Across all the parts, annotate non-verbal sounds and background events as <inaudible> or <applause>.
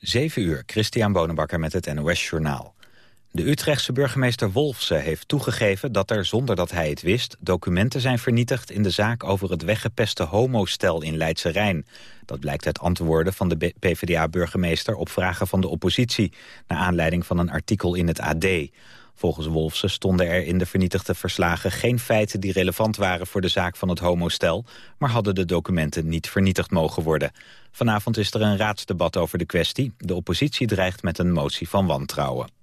7 uur, Christian Bonenbakker met het NOS Journaal. De Utrechtse burgemeester Wolfse heeft toegegeven dat er, zonder dat hij het wist, documenten zijn vernietigd in de zaak over het weggepeste homostel in Leidse Rijn. Dat blijkt uit antwoorden van de PvdA-burgemeester op vragen van de oppositie, naar aanleiding van een artikel in het AD. Volgens Wolfse stonden er in de vernietigde verslagen geen feiten die relevant waren voor de zaak van het homostel, maar hadden de documenten niet vernietigd mogen worden. Vanavond is er een raadsdebat over de kwestie. De oppositie dreigt met een motie van wantrouwen.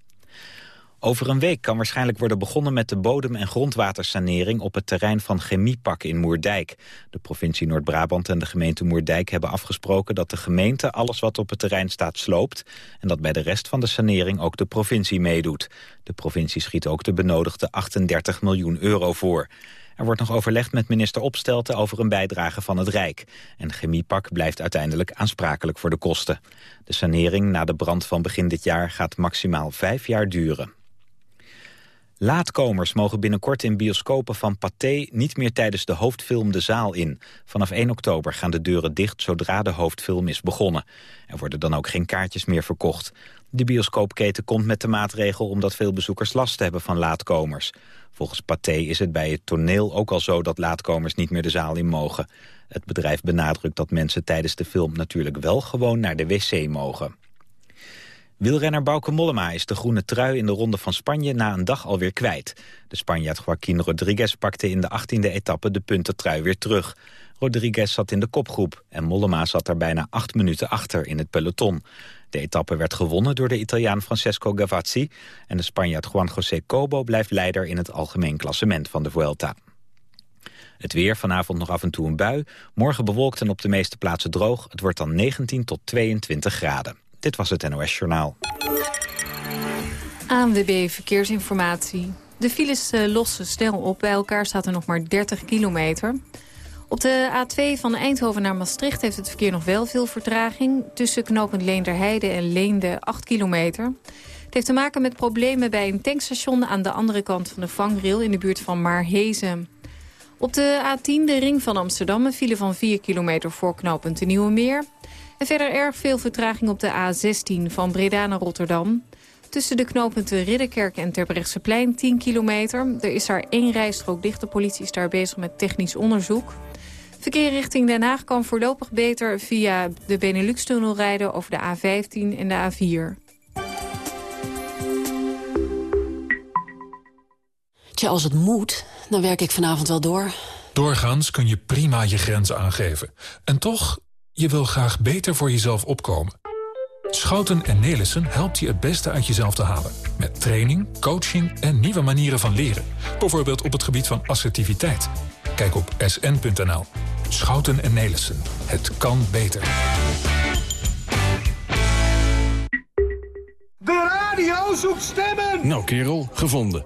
Over een week kan waarschijnlijk worden begonnen met de bodem- en grondwatersanering op het terrein van Chemiepak in Moerdijk. De provincie Noord-Brabant en de gemeente Moerdijk hebben afgesproken dat de gemeente alles wat op het terrein staat sloopt en dat bij de rest van de sanering ook de provincie meedoet. De provincie schiet ook de benodigde 38 miljoen euro voor. Er wordt nog overlegd met minister Opstelten over een bijdrage van het Rijk. En Chemiepak blijft uiteindelijk aansprakelijk voor de kosten. De sanering na de brand van begin dit jaar gaat maximaal vijf jaar duren. Laatkomers mogen binnenkort in bioscopen van Pathé niet meer tijdens de hoofdfilm de zaal in. Vanaf 1 oktober gaan de deuren dicht zodra de hoofdfilm is begonnen. Er worden dan ook geen kaartjes meer verkocht. De bioscoopketen komt met de maatregel omdat veel bezoekers last hebben van laatkomers. Volgens Pathé is het bij het toneel ook al zo dat laatkomers niet meer de zaal in mogen. Het bedrijf benadrukt dat mensen tijdens de film natuurlijk wel gewoon naar de wc mogen. Wielrenner Bauke Mollema is de groene trui in de Ronde van Spanje na een dag alweer kwijt. De Spanjaard Joaquín Rodriguez pakte in de 18e etappe de puntentrui weer terug. Rodriguez zat in de kopgroep en Mollema zat er bijna acht minuten achter in het peloton. De etappe werd gewonnen door de Italiaan Francesco Gavazzi... en de Spanjaard Juan José Cobo blijft leider in het algemeen klassement van de Vuelta. Het weer, vanavond nog af en toe een bui. Morgen bewolkt en op de meeste plaatsen droog. Het wordt dan 19 tot 22 graden. Dit was het NOS Journaal. ANWB Verkeersinformatie. De files uh, lossen snel op. Bij elkaar staat er nog maar 30 kilometer. Op de A2 van Eindhoven naar Maastricht heeft het verkeer nog wel veel vertraging. Tussen knooppunt Leenderheide en Leende 8 kilometer. Het heeft te maken met problemen bij een tankstation aan de andere kant van de vangrail in de buurt van Maarhezen. Op de A10, de ring van Amsterdam, een file van 4 kilometer voor knooppunt de Nieuwe Meer. En verder erg veel vertraging op de A16 van Breda naar Rotterdam. Tussen de knooppunten Ridderkerk en Terbrechtseplein 10 kilometer. Er is daar één rijstrook dicht. De politie is daar bezig met technisch onderzoek. Verkeer richting Den Haag kan voorlopig beter via de Benelux-tunnel rijden over de A15 en de A4. Tja, als het moet, dan werk ik vanavond wel door. Doorgaans kun je prima je grenzen aangeven. En toch je wil graag beter voor jezelf opkomen. Schouten en Nelissen helpt je het beste uit jezelf te halen. Met training, coaching en nieuwe manieren van leren. Bijvoorbeeld op het gebied van assertiviteit. Kijk op sn.nl. Schouten en Nelissen. Het kan beter. De radio zoekt stemmen! Nou kerel, gevonden.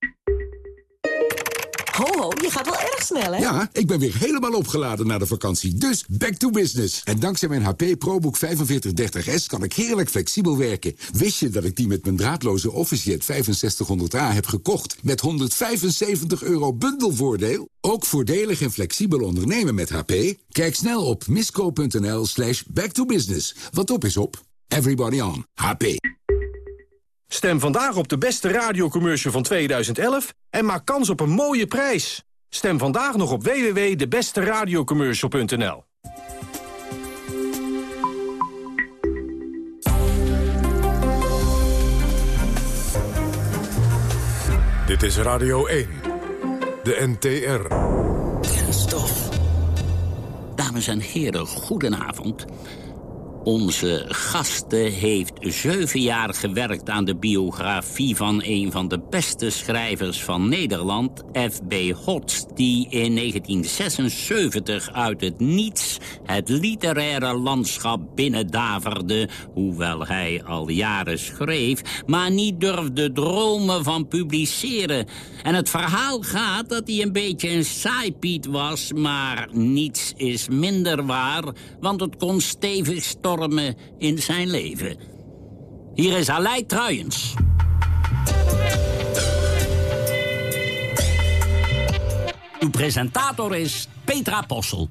je gaat wel erg snel, hè? Ja, ik ben weer helemaal opgeladen na de vakantie. Dus back to business. En dankzij mijn HP ProBook 4530S kan ik heerlijk flexibel werken. Wist je dat ik die met mijn draadloze OfficeJet 6500A heb gekocht... met 175 euro bundelvoordeel? Ook voordelig en flexibel ondernemen met HP? Kijk snel op misco.nl slash back to business. Wat op is op. Everybody on. HP. Stem vandaag op de beste radiocommercial van 2011 en maak kans op een mooie prijs. Stem vandaag nog op www.debesteradiocommercial.nl. Dit is Radio 1, de NTR. Kenstof. Dames en heren, goedenavond. Onze gasten heeft zeven jaar gewerkt aan de biografie van een van de beste schrijvers van Nederland, F.B. Hots, die in 1976 uit het niets het literaire landschap binnendaverde, hoewel hij al jaren schreef, maar niet durfde dromen van publiceren. En het verhaal gaat dat hij een beetje een saaipiet was, maar niets is minder waar, want het kon stevig in zijn leven. Hier is Aleid Truijens. Uw presentator is Petra Possel.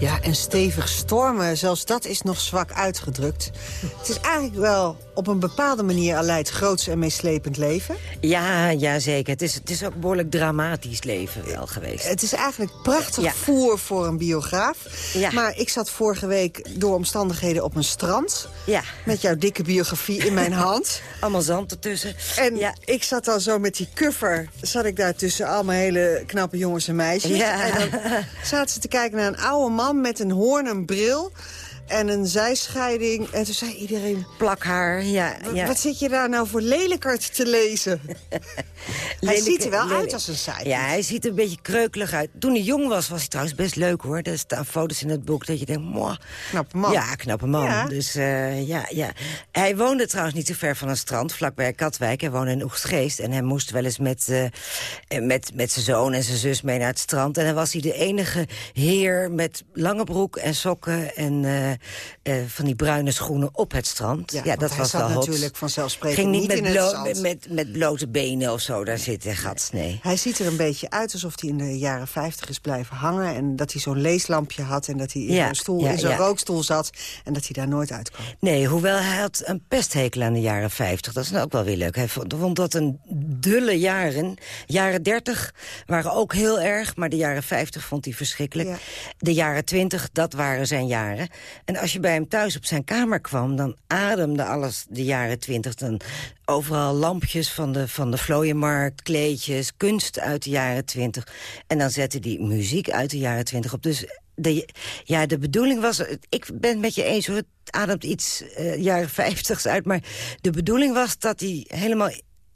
Ja, en stevig stormen, zelfs dat is nog zwak uitgedrukt. Het is eigenlijk wel op een bepaalde manier Aleid groots en meeslepend leven. Ja, ja zeker. Het is, het is ook een behoorlijk dramatisch leven wel geweest. Het is eigenlijk prachtig voer voor een biograaf. Ja. Maar ik zat vorige week door omstandigheden op een strand. Ja. Met jouw dikke biografie in mijn <laughs> hand. Allemaal zand ertussen. En ik zat al zo met die cover, zat ik daar tussen allemaal hele knappe jongens en meisjes. Ja. En dan zaten ze te kijken naar een oude man met een hoorn en bril en een zijscheiding. En toen zei iedereen... Plakhaar, ja. ja. Wat zit je daar nou voor lelijkert te lezen? <laughs> hij ziet er wel lelijk. uit als een saai. Ja, hij ziet er een beetje kreukelig uit. Toen hij jong was, was hij trouwens best leuk, hoor. Er staan foto's in het boek dat je denkt, mooi. Knappe man. Ja, knappe man. Ja. Dus uh, ja, ja. Hij woonde trouwens niet zo ver van een strand, vlakbij Katwijk. Hij woonde in Oegstgeest en hij moest wel eens met, uh, met, met zijn zoon en zijn zus mee naar het strand. En dan was hij de enige heer met lange broek en sokken en... Uh, uh, van die bruine schoenen op het strand. Ja, Ja, dat was wel hot. natuurlijk vanzelfsprekend Ging niet, niet met, blo met, met blote benen of zo daar zitten, gats, nee. Hij ziet er een beetje uit alsof hij in de jaren 50 is blijven hangen... en dat hij zo'n leeslampje had en dat hij in Ja, zo'n stoel, ja, in zo'n rookstoel zat... en dat hij daar nooit uitkwam. Nee, hoewel hij had een pesthekel aan de jaren 50. Dat is nou ook wel weer leuk. Hij vond, vond dat een dulle jaren. Jaren 30 waren ook heel erg, maar de jaren 50 vond hij verschrikkelijk. De jaren 20, dat waren zijn jaren. En als je bij hem thuis op zijn kamer kwam... dan ademde alles de jaren 20. Dan overal lampjes van de, van de vlooienmarkt, kleedjes, kunst uit de jaren 20. En dan zette hij muziek uit de jaren 20 op. Dus de, ja, de bedoeling was... Ik ben het met je eens het ademt iets eh, jaren 50 uit... maar de bedoeling was dat hij helemaal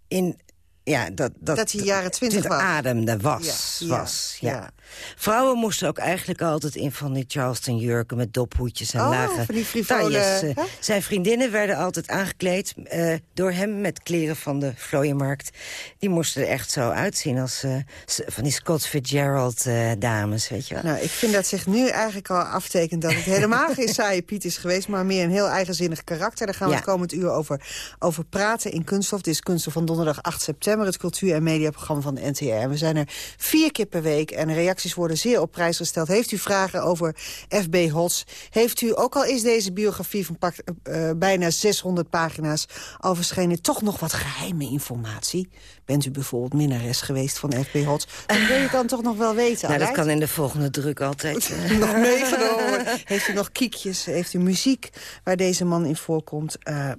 in... Ja, dat, dat, Dat hij jaren 20 was. ademde, was, Ja, was, ja. ja. Vrouwen moesten ook eigenlijk altijd in van die Charleston jurken... met dophoedjes en Oh, lage van die frivole, eh. Zijn vriendinnen werden altijd aangekleed eh, door hem... met kleren van de vlooienmarkt. Die moesten er echt zo uitzien als eh, van die Scott Fitzgerald-dames, weet je wel. Nou, ik vind dat zich nu eigenlijk al aftekent dat het helemaal geen <laughs> saaie Piet is geweest... maar meer een heel eigenzinnig karakter. Daar gaan we het komend uur over, over praten in Kunststof. Dit is Kunststof van donderdag 8 september, het cultuur- en mediaprogramma van de NTR. En we zijn er vier keer per week en reacties worden zeer op prijs gesteld. Heeft u vragen over F.B. Hots? Heeft u, ook al is deze biografie van pak, eh, bijna 600 pagina's... al verschenen, toch nog wat geheime informatie? Bent u bijvoorbeeld minnares geweest van F.B. Hots? Dat wil je dan toch nog wel weten, nou, dat kan in de volgende druk altijd. <laughs> eh. nog meegenomen? Heeft u nog kiekjes? Heeft u muziek waar deze man in voorkomt? Eh,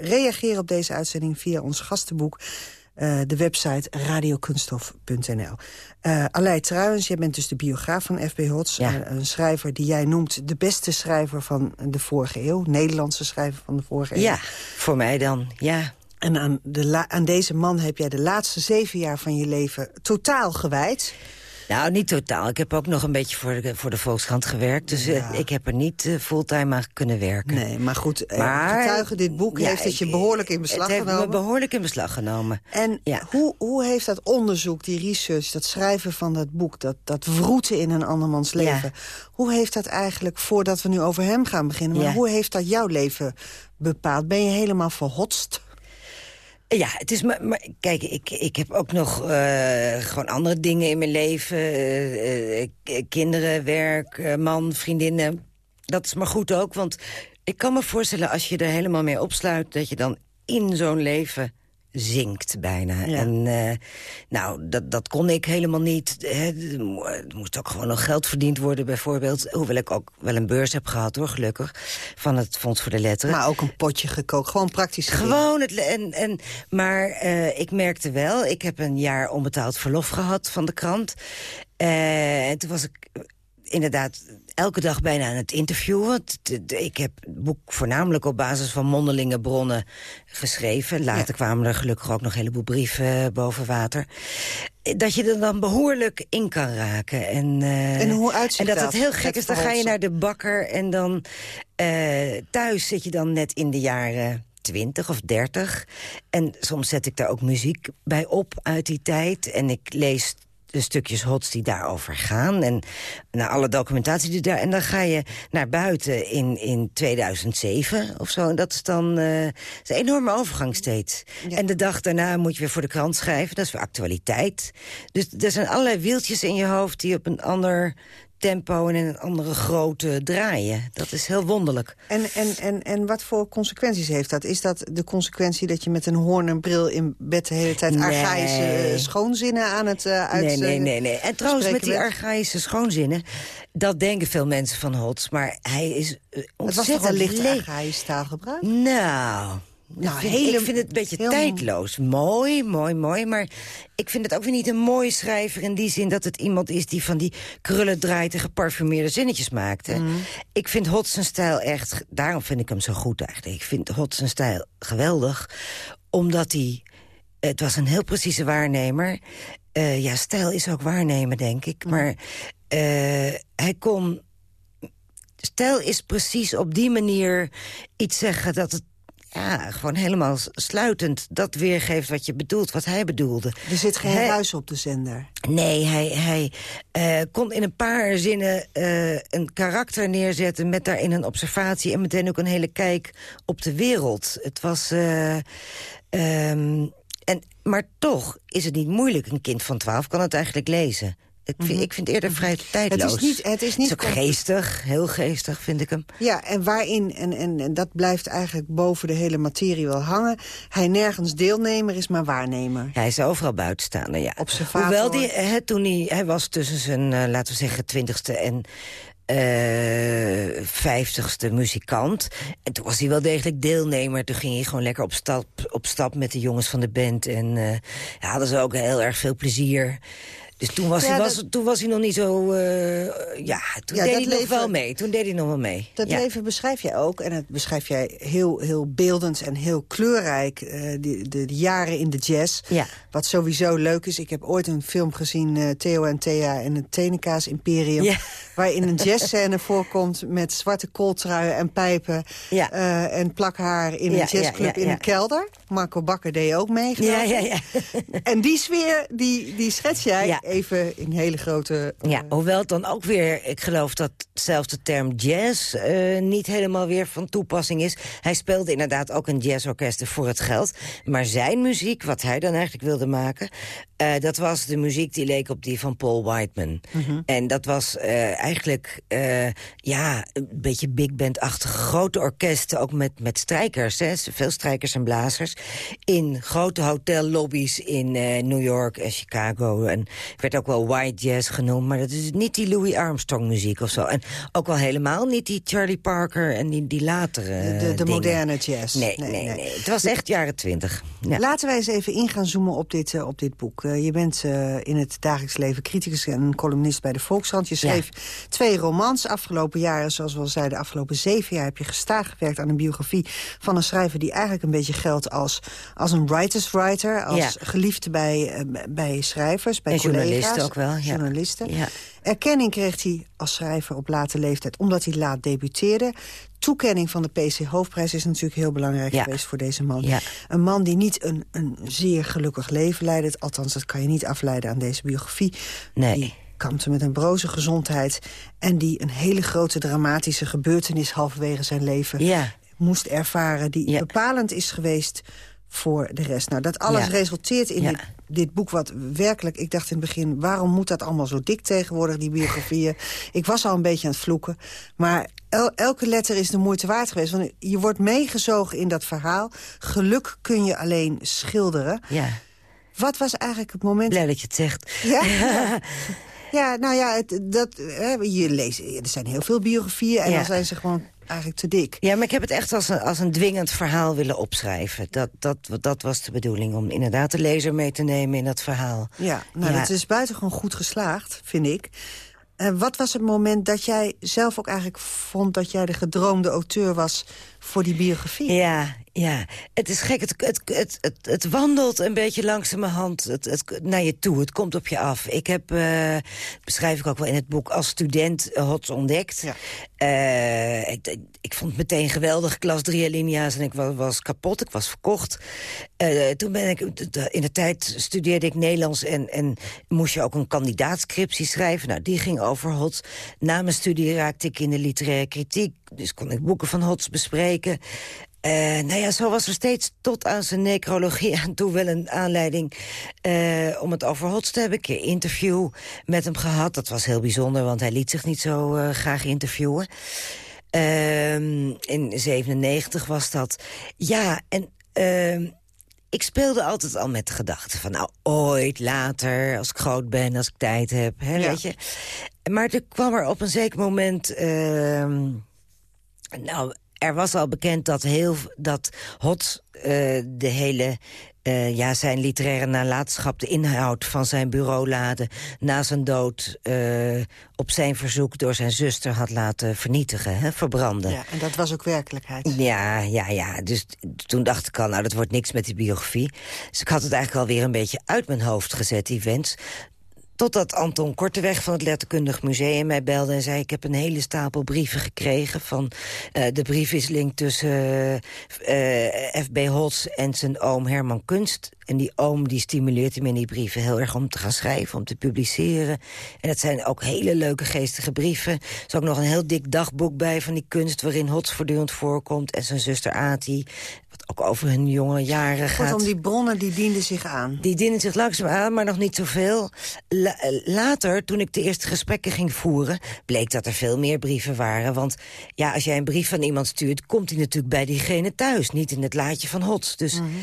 reageer op deze uitzending via ons gastenboek. Eh, de website radiokunststof.nl. Eh Aleid Truijens, jij bent dus de biograaf van F.B. Hots. Ja. Eh, een schrijver die jij noemt de beste schrijver van de vorige eeuw. Nederlandse schrijver van de vorige eeuw. Ja, voor mij dan, ja. En aan, de aan deze man heb jij de laatste zeven jaar van je leven totaal gewijd. Nou, niet totaal. Ik heb ook nog een beetje voor de, voor de Volkskrant gewerkt. Dus eh, ik heb er niet eh, fulltime aan kunnen werken. Nee, maar goed, eh, getuige dit boek heeft het je behoorlijk in beslag het heeft genomen. me behoorlijk in beslag genomen. En hoe, hoe heeft dat onderzoek, die research, dat schrijven van dat boek... dat, dat wroeten in een andermans leven... hoe heeft dat eigenlijk, voordat we nu over hem gaan beginnen... maar Ja. hoe heeft dat jouw leven bepaald? Ben je helemaal verhotst? Ja, het is maar, maar kijk, ik, ik heb ook nog eh, gewoon andere dingen in mijn leven. eh, eh, kinderen, werk, man, vriendinnen. Dat is maar goed ook, want ik kan me voorstellen... als je er helemaal mee opsluit, dat je dan in zo'n leven zinkt bijna. Ja. En eh, nou, dat, dat kon ik helemaal niet. Hè. Er mo- moest ook gewoon nog geld verdiend worden bijvoorbeeld. Hoewel ik ook wel een beurs heb gehad, hoor, gelukkig. Van het Fonds voor de Letteren. Maar ook een potje gekookt, gewoon praktisch Gewoon, het, en, en, maar eh, ik merkte wel, ik heb een jaar onbetaald verlof gehad van de krant. Eh, en toen was ik inderdaad elke dag bijna aan het interviewen. Ik heb het boek voornamelijk op basis van mondelinge bronnen geschreven. Later kwamen er gelukkig ook nog een heleboel brieven boven water. Dat je er dan behoorlijk in kan raken. En, uh, en hoe uitziet dat? En dat het heel gek is, dan ga je naar de bakker... en dan uh, thuis zit je dan net in de jaren 20 of 30. En soms zet ik daar ook muziek bij op uit die tijd. En ik lees de stukjes hots die daarover gaan. En naar alle documentatie die daar... En dan ga je naar buiten in, in 2007 of zo. En dat is dan uh, is een enorme overgang steeds. En de dag daarna moet je weer voor de krant schrijven. Dat is weer actualiteit. Dus er zijn allerlei wieltjes in je hoofd... die op een ander tempo en in een andere grootte draaien. Dat is heel wonderlijk. En, en, en, en wat voor consequenties heeft dat? Is dat de consequentie dat je met een hoorn en bril in bed de hele tijd... Nee. archaïsche eh, schoonzinnen aan het uh, uit, Nee, nee, nee. nee. En trouwens, met die archaïsche schoonzinnen... dat denken veel mensen van Hots, maar hij is uh, Het was ontzettend toch wel licht archaïsch taalgebruik? Nou... Nou, ik, vind, hele- ik vind het een beetje heel- tijdloos. Mooi, mooi, mooi. Maar ik vind het ook weer niet een mooie schrijver... in die zin dat het iemand is die van die krullen draait... en geparfumeerde zinnetjes maakt. hè. Mhm. Ik vind zijn stijl echt... Daarom vind ik hem zo goed eigenlijk. Ik vind zijn stijl geweldig. Omdat hij... Het was een heel precieze waarnemer. Eh, ja, stijl is ook waarnemen, denk ik. Mhm. Maar eh, hij kon... Stijl is precies op die manier iets zeggen dat het ja, gewoon helemaal sluitend dat weergeeft wat je bedoelt, wat hij bedoelde. Er zit geen Hij- ruis op de zender. Nee, hij, hij eh, kon in een paar zinnen eh, een karakter neerzetten... met daarin een observatie en meteen ook een hele kijk op de wereld. Het was... eh, ehm, en, maar toch is het niet moeilijk. Een kind van twaalf kan het eigenlijk lezen. Ik vind, ik vind eerder vrij tijdloos. Het is niet- het is niet ook geestig, heel geestig vind ik hem. Ja, en waarin, en, en, en dat blijft eigenlijk boven de hele materie wel hangen... hij nergens deelnemer is, maar waarnemer. Hij is overal buitenstaander, ja. Observator. Hoewel die, hè, toen hij, hij was tussen zijn, eh, laten we zeggen, twintigste en eh, vijftigste muzikant. En toen was hij wel degelijk deelnemer. Toen ging hij gewoon lekker op stap, op stap met de jongens van de band. En ja, hadden ze ook heel erg veel plezier. Dus toen was, Ja, hij, was, dat- toen was hij nog niet zo... eh, ja, toen Ja, deed hij nog leven- wel mee. Toen deed hij nog wel mee. Dat ja. leven beschrijf jij ook. En dat beschrijf jij heel, heel beeldend en heel kleurrijk. eh, de, de, de jaren in de jazz. Ja. Wat sowieso leuk is. Ik heb ooit een film gezien, eh, Theo en Thea en het Tenenkaas Imperium. Ja. Waarin een jazzscène <laughs> voorkomt met zwarte kooltruien en pijpen. Ja. en plakhaar in een Ja, ja, jazzclub ja, in een kelder. Marco Bakker deed ook mee. Ja, ja, ja. En die sfeer, die, die schets jij Ja. Even in hele grote... eh, Ja, hoewel het dan ook weer, ik geloof dat zelfs de term jazz eh, niet helemaal weer van toepassing is. Hij speelde inderdaad ook een jazzorkest voor het geld. Maar zijn muziek, wat hij dan eigenlijk wilde maken, eh, dat was de muziek die leek op die van Paul Whiteman. En dat was eigenlijk, ja, een beetje big band-achtige grote orkesten, ook met, met strijkers, hè, veel strijkers en blazers, in grote hotellobby's in New York en Chicago. En werd ook wel white jazz genoemd, maar dat is niet die Louis Armstrong muziek of zo. En ook wel helemaal niet die Charlie Parker en die, die latere de, de moderne jazz. Nee, nee, nee, Het was echt jaren twintig. Ja. Laten wij eens even in gaan zoomen op dit, eh, op dit boek. Eh, je bent eh, in het dagelijks leven criticus en columnist bij de Volkskrant. Je schreef twee romans. Afgelopen jaren, zoals we al zeiden, de afgelopen zeven jaar... heb je gestaag gewerkt aan een biografie van een schrijver... die eigenlijk een beetje geldt als, als een writer's writer. Als Ja. geliefde bij, bij schrijvers, bij En collega's. Journalisten ook wel, ja. Journalisten. Ja. Erkenning kreeg hij als schrijver op late leeftijd... omdat hij laat debuteerde. Toekenning van de PC Hoofdprijs is natuurlijk heel belangrijk Ja. geweest voor deze man. Ja. Een man die niet een, een zeer gelukkig leven leidde. Althans, dat kan je niet afleiden aan deze biografie. Nee. Die kampte met een broze gezondheid. En die een hele grote dramatische gebeurtenis halverwege zijn leven Ja. moest ervaren. Die bepalend is geweest voor de rest. Nou, dat alles Ja. resulteert in Ja. dit, dit boek wat werkelijk... Ik dacht in het begin, waarom moet dat allemaal zo dik tegenwoordig, die biografieën? <laughs> ik was al een beetje aan het vloeken. Maar el- elke letter is de moeite waard geweest. Want je wordt meegezogen in dat verhaal. Geluk kun je alleen schilderen. Ja. Wat was eigenlijk het moment... Blij dat je het zegt. Ja? <laughs> ja, nou ja, het, dat, hè, je leest, er zijn heel veel biografieën... en dan zijn ze gewoon eigenlijk te dik. Ja, maar ik heb het echt als een, als een dwingend verhaal willen opschrijven. Dat, dat, dat was de bedoeling, om inderdaad de lezer mee te nemen in dat verhaal. Ja, nou, Ja. dat is buitengewoon goed geslaagd, vind ik. Uh, wat was het moment dat jij zelf ook eigenlijk vond... dat jij de gedroomde auteur was voor die biografie? Ja, ja, het is gek. Het, het, het, het, het wandelt een beetje langzamerhand het, het, naar je toe. Het komt op je af. Ik heb, uh, beschrijf ik ook wel in het boek, als student HOTS ontdekt. Ja. Uh, ik, ik, vond het meteen geweldig. Klas 3 alinea's en ik was, was, kapot. Ik was verkocht. toen ben ik, in de tijd studeerde ik Nederlands en, en moest je ook een kandidaatscriptie schrijven. Nou, die ging over HOTS. Na mijn studie raakte ik in de literaire kritiek. Dus kon ik boeken van HOTS bespreken. Uh, nou ja, zo was er steeds tot aan zijn necrologie aan toe wel een aanleiding uh, om het over Hots te hebben. Ik heb een interview met hem gehad. Dat was heel bijzonder, want hij liet zich niet zo uh, graag interviewen. Ehm, in 97 was dat. Ja, en ehm, ik speelde altijd al met de gedachte van... nou, ooit, later, als ik groot ben, als ik tijd heb, hè, ja. weet je. Maar er kwam er op een zeker moment... Ehm, nou, er was al bekend dat, heel, dat Hot uh, de hele... Uh, ja, zijn literaire nalatenschap, de inhoud van zijn bureaulade... na zijn dood uh, op zijn verzoek door zijn zuster had laten vernietigen, hè, verbranden. Ja, en dat was ook werkelijkheid. Ja, ja, ja. Dus toen dacht ik al, nou, dat wordt niks met die biografie. Dus ik had het eigenlijk alweer een beetje uit mijn hoofd gezet, die wens. Totdat Anton Korteweg van het Letterkundig Museum mij belde en zei... ik heb een hele stapel brieven gekregen van uh, de briefwisseling tussen uh, F.B. Holtz en zijn oom Herman Kunst. En die oom die stimuleert hem in die brieven heel erg om te gaan schrijven, om te publiceren. En het zijn ook hele leuke geestige brieven. Er is ook nog een heel dik dagboek bij van die kunst... waarin Holtz voortdurend voorkomt en zijn zuster Ati ook over hun jonge jaren gaat. Kortom, die bronnen die dienden zich aan. Die dienden zich langzaam aan, maar nog niet zoveel. La later, toen ik de eerste gesprekken ging voeren... bleek dat er veel meer brieven waren. Want ja, als jij een brief van iemand stuurt... komt die natuurlijk bij diegene thuis, niet in het laadje van Hots. Dus... Mm -hmm.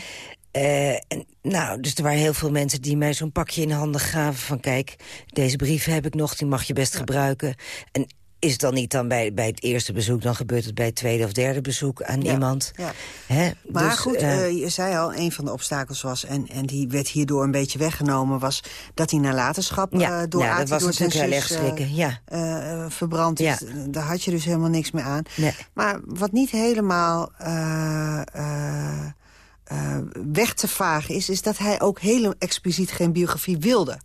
Uh, en, nou, dus er waren heel veel mensen die mij zo'n pakje in handen gaven... van kijk, deze brieven heb ik nog, die mag je best ja. gebruiken. En is het dan niet dan bij, bij het eerste bezoek... dan gebeurt het bij het tweede of derde bezoek aan ja, iemand. Ja. Hè? Maar dus, goed, uh, uh, je zei al, een van de obstakels was... En, en die werd hierdoor een beetje weggenomen... was dat hij nalatenschap ja, uh, door ja, dat was door natuurlijk heel erg schrikken. Ja. verbrand is. Daar had je dus helemaal niks meer aan. Nee. Maar wat niet helemaal... Uh, weg te vagen is... is dat hij ook heel expliciet geen biografie wilde.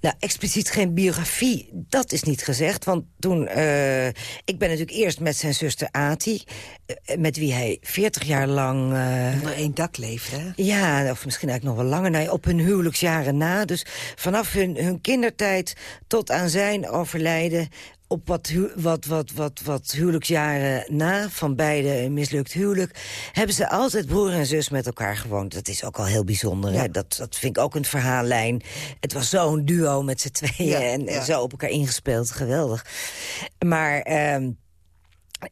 Nou, expliciet geen biografie, dat is niet gezegd. Want toen... Uh, ik ben natuurlijk eerst met zijn zuster Ati... Uh, met wie hij 40 jaar lang... Onder één dak leefde, hè? Ja, of misschien eigenlijk nog wel langer. Nee, op hun huwelijksjaren na. Dus vanaf hun, hun kindertijd tot aan zijn overlijden op wat, wat, wat, wat, wat huwelijksjaren na, van beide een mislukt huwelijk... hebben ze altijd broer en zus met elkaar gewoond. Dat is ook al heel bijzonder. Ja. Hè? Dat, dat vind ik ook een verhaallijn. Het was zo'n duo met z'n tweeën ja, en, zo op elkaar ingespeeld. Geweldig. Maar... Um,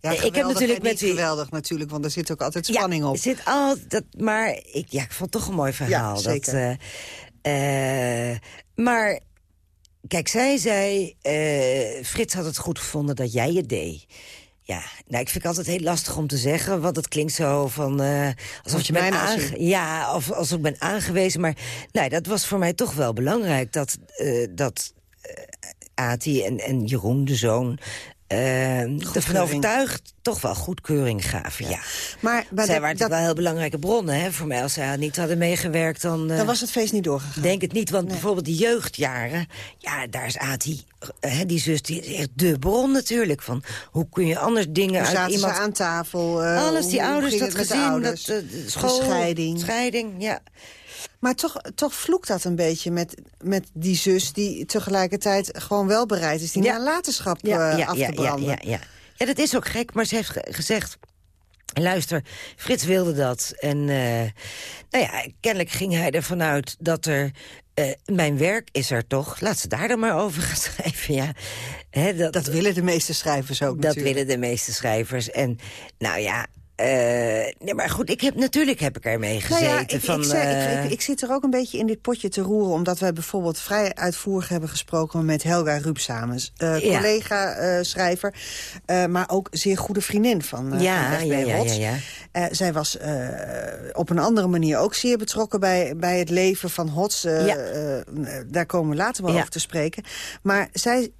ja, ik heb natuurlijk met die... geweldig natuurlijk, want er zit ook altijd spanning ja, op. Zit al, dat, maar ik, ja, ik vond het toch een mooi verhaal. Dat, uh, uh, maar Kijk, zij zei, uh, Frits had het goed gevonden dat jij het deed. Ja, nou, ik vind het altijd heel lastig om te zeggen, want het klinkt zo van... Uh, alsof je bent aange Ja, of alsof ik ben aangewezen. Maar nou, dat was voor mij toch wel belangrijk, dat, uh, dat Ati en, en Jeroen, de zoon... Uh, ervan overtuigd toch wel goedkeuring gaven, ja. ja. Maar, maar zij dat, waren dat... wel heel belangrijke bronnen hè, voor mij. Als zij niet hadden meegewerkt, dan... Uh, dan was het feest niet doorgegaan. Denk het niet, want nee. bijvoorbeeld die jeugdjaren... ja, daar is Ati, uh, die zus, die is echt de bron natuurlijk. Van, hoe kun je anders dingen hoe uit iemand... aan tafel? Alles, die hoe, ouders, hoe dat gezin, dat school... De scheiding. Scheiding, ja. Maar toch, toch vloekt dat een beetje met, met die zus... die tegelijkertijd gewoon wel bereid is die ja. nalatenschap ja, ja, af te branden. Ja, ja, ja. Ja, dat is ook gek, maar ze heeft gezegd... Luister, Frits wilde dat. En uh, nou ja, kennelijk ging hij ervan uit dat er... Uh, mijn werk is er toch. Laat ze daar dan maar over gaan <laughs> schrijven, ja. He, dat, dat willen de meeste schrijvers ook Dat natuurlijk. willen de meeste schrijvers. En nou ja, uh, nee, maar goed, ik heb, natuurlijk heb ik ermee gezeten. Nou ja, ik, van, ik, zei, uh... ik, ik, zit er ook een beetje in dit potje te roeren... omdat wij bijvoorbeeld vrij uitvoerig hebben gesproken... met Helga Rup samen, uh, ja. collega-schrijver... maar ook zeer goede vriendin van, ja, van ja, ja, ja, ja. zij was op een andere manier ook zeer betrokken... bij, bij het leven van Hots. Daar komen we later wel over te spreken. Maar zij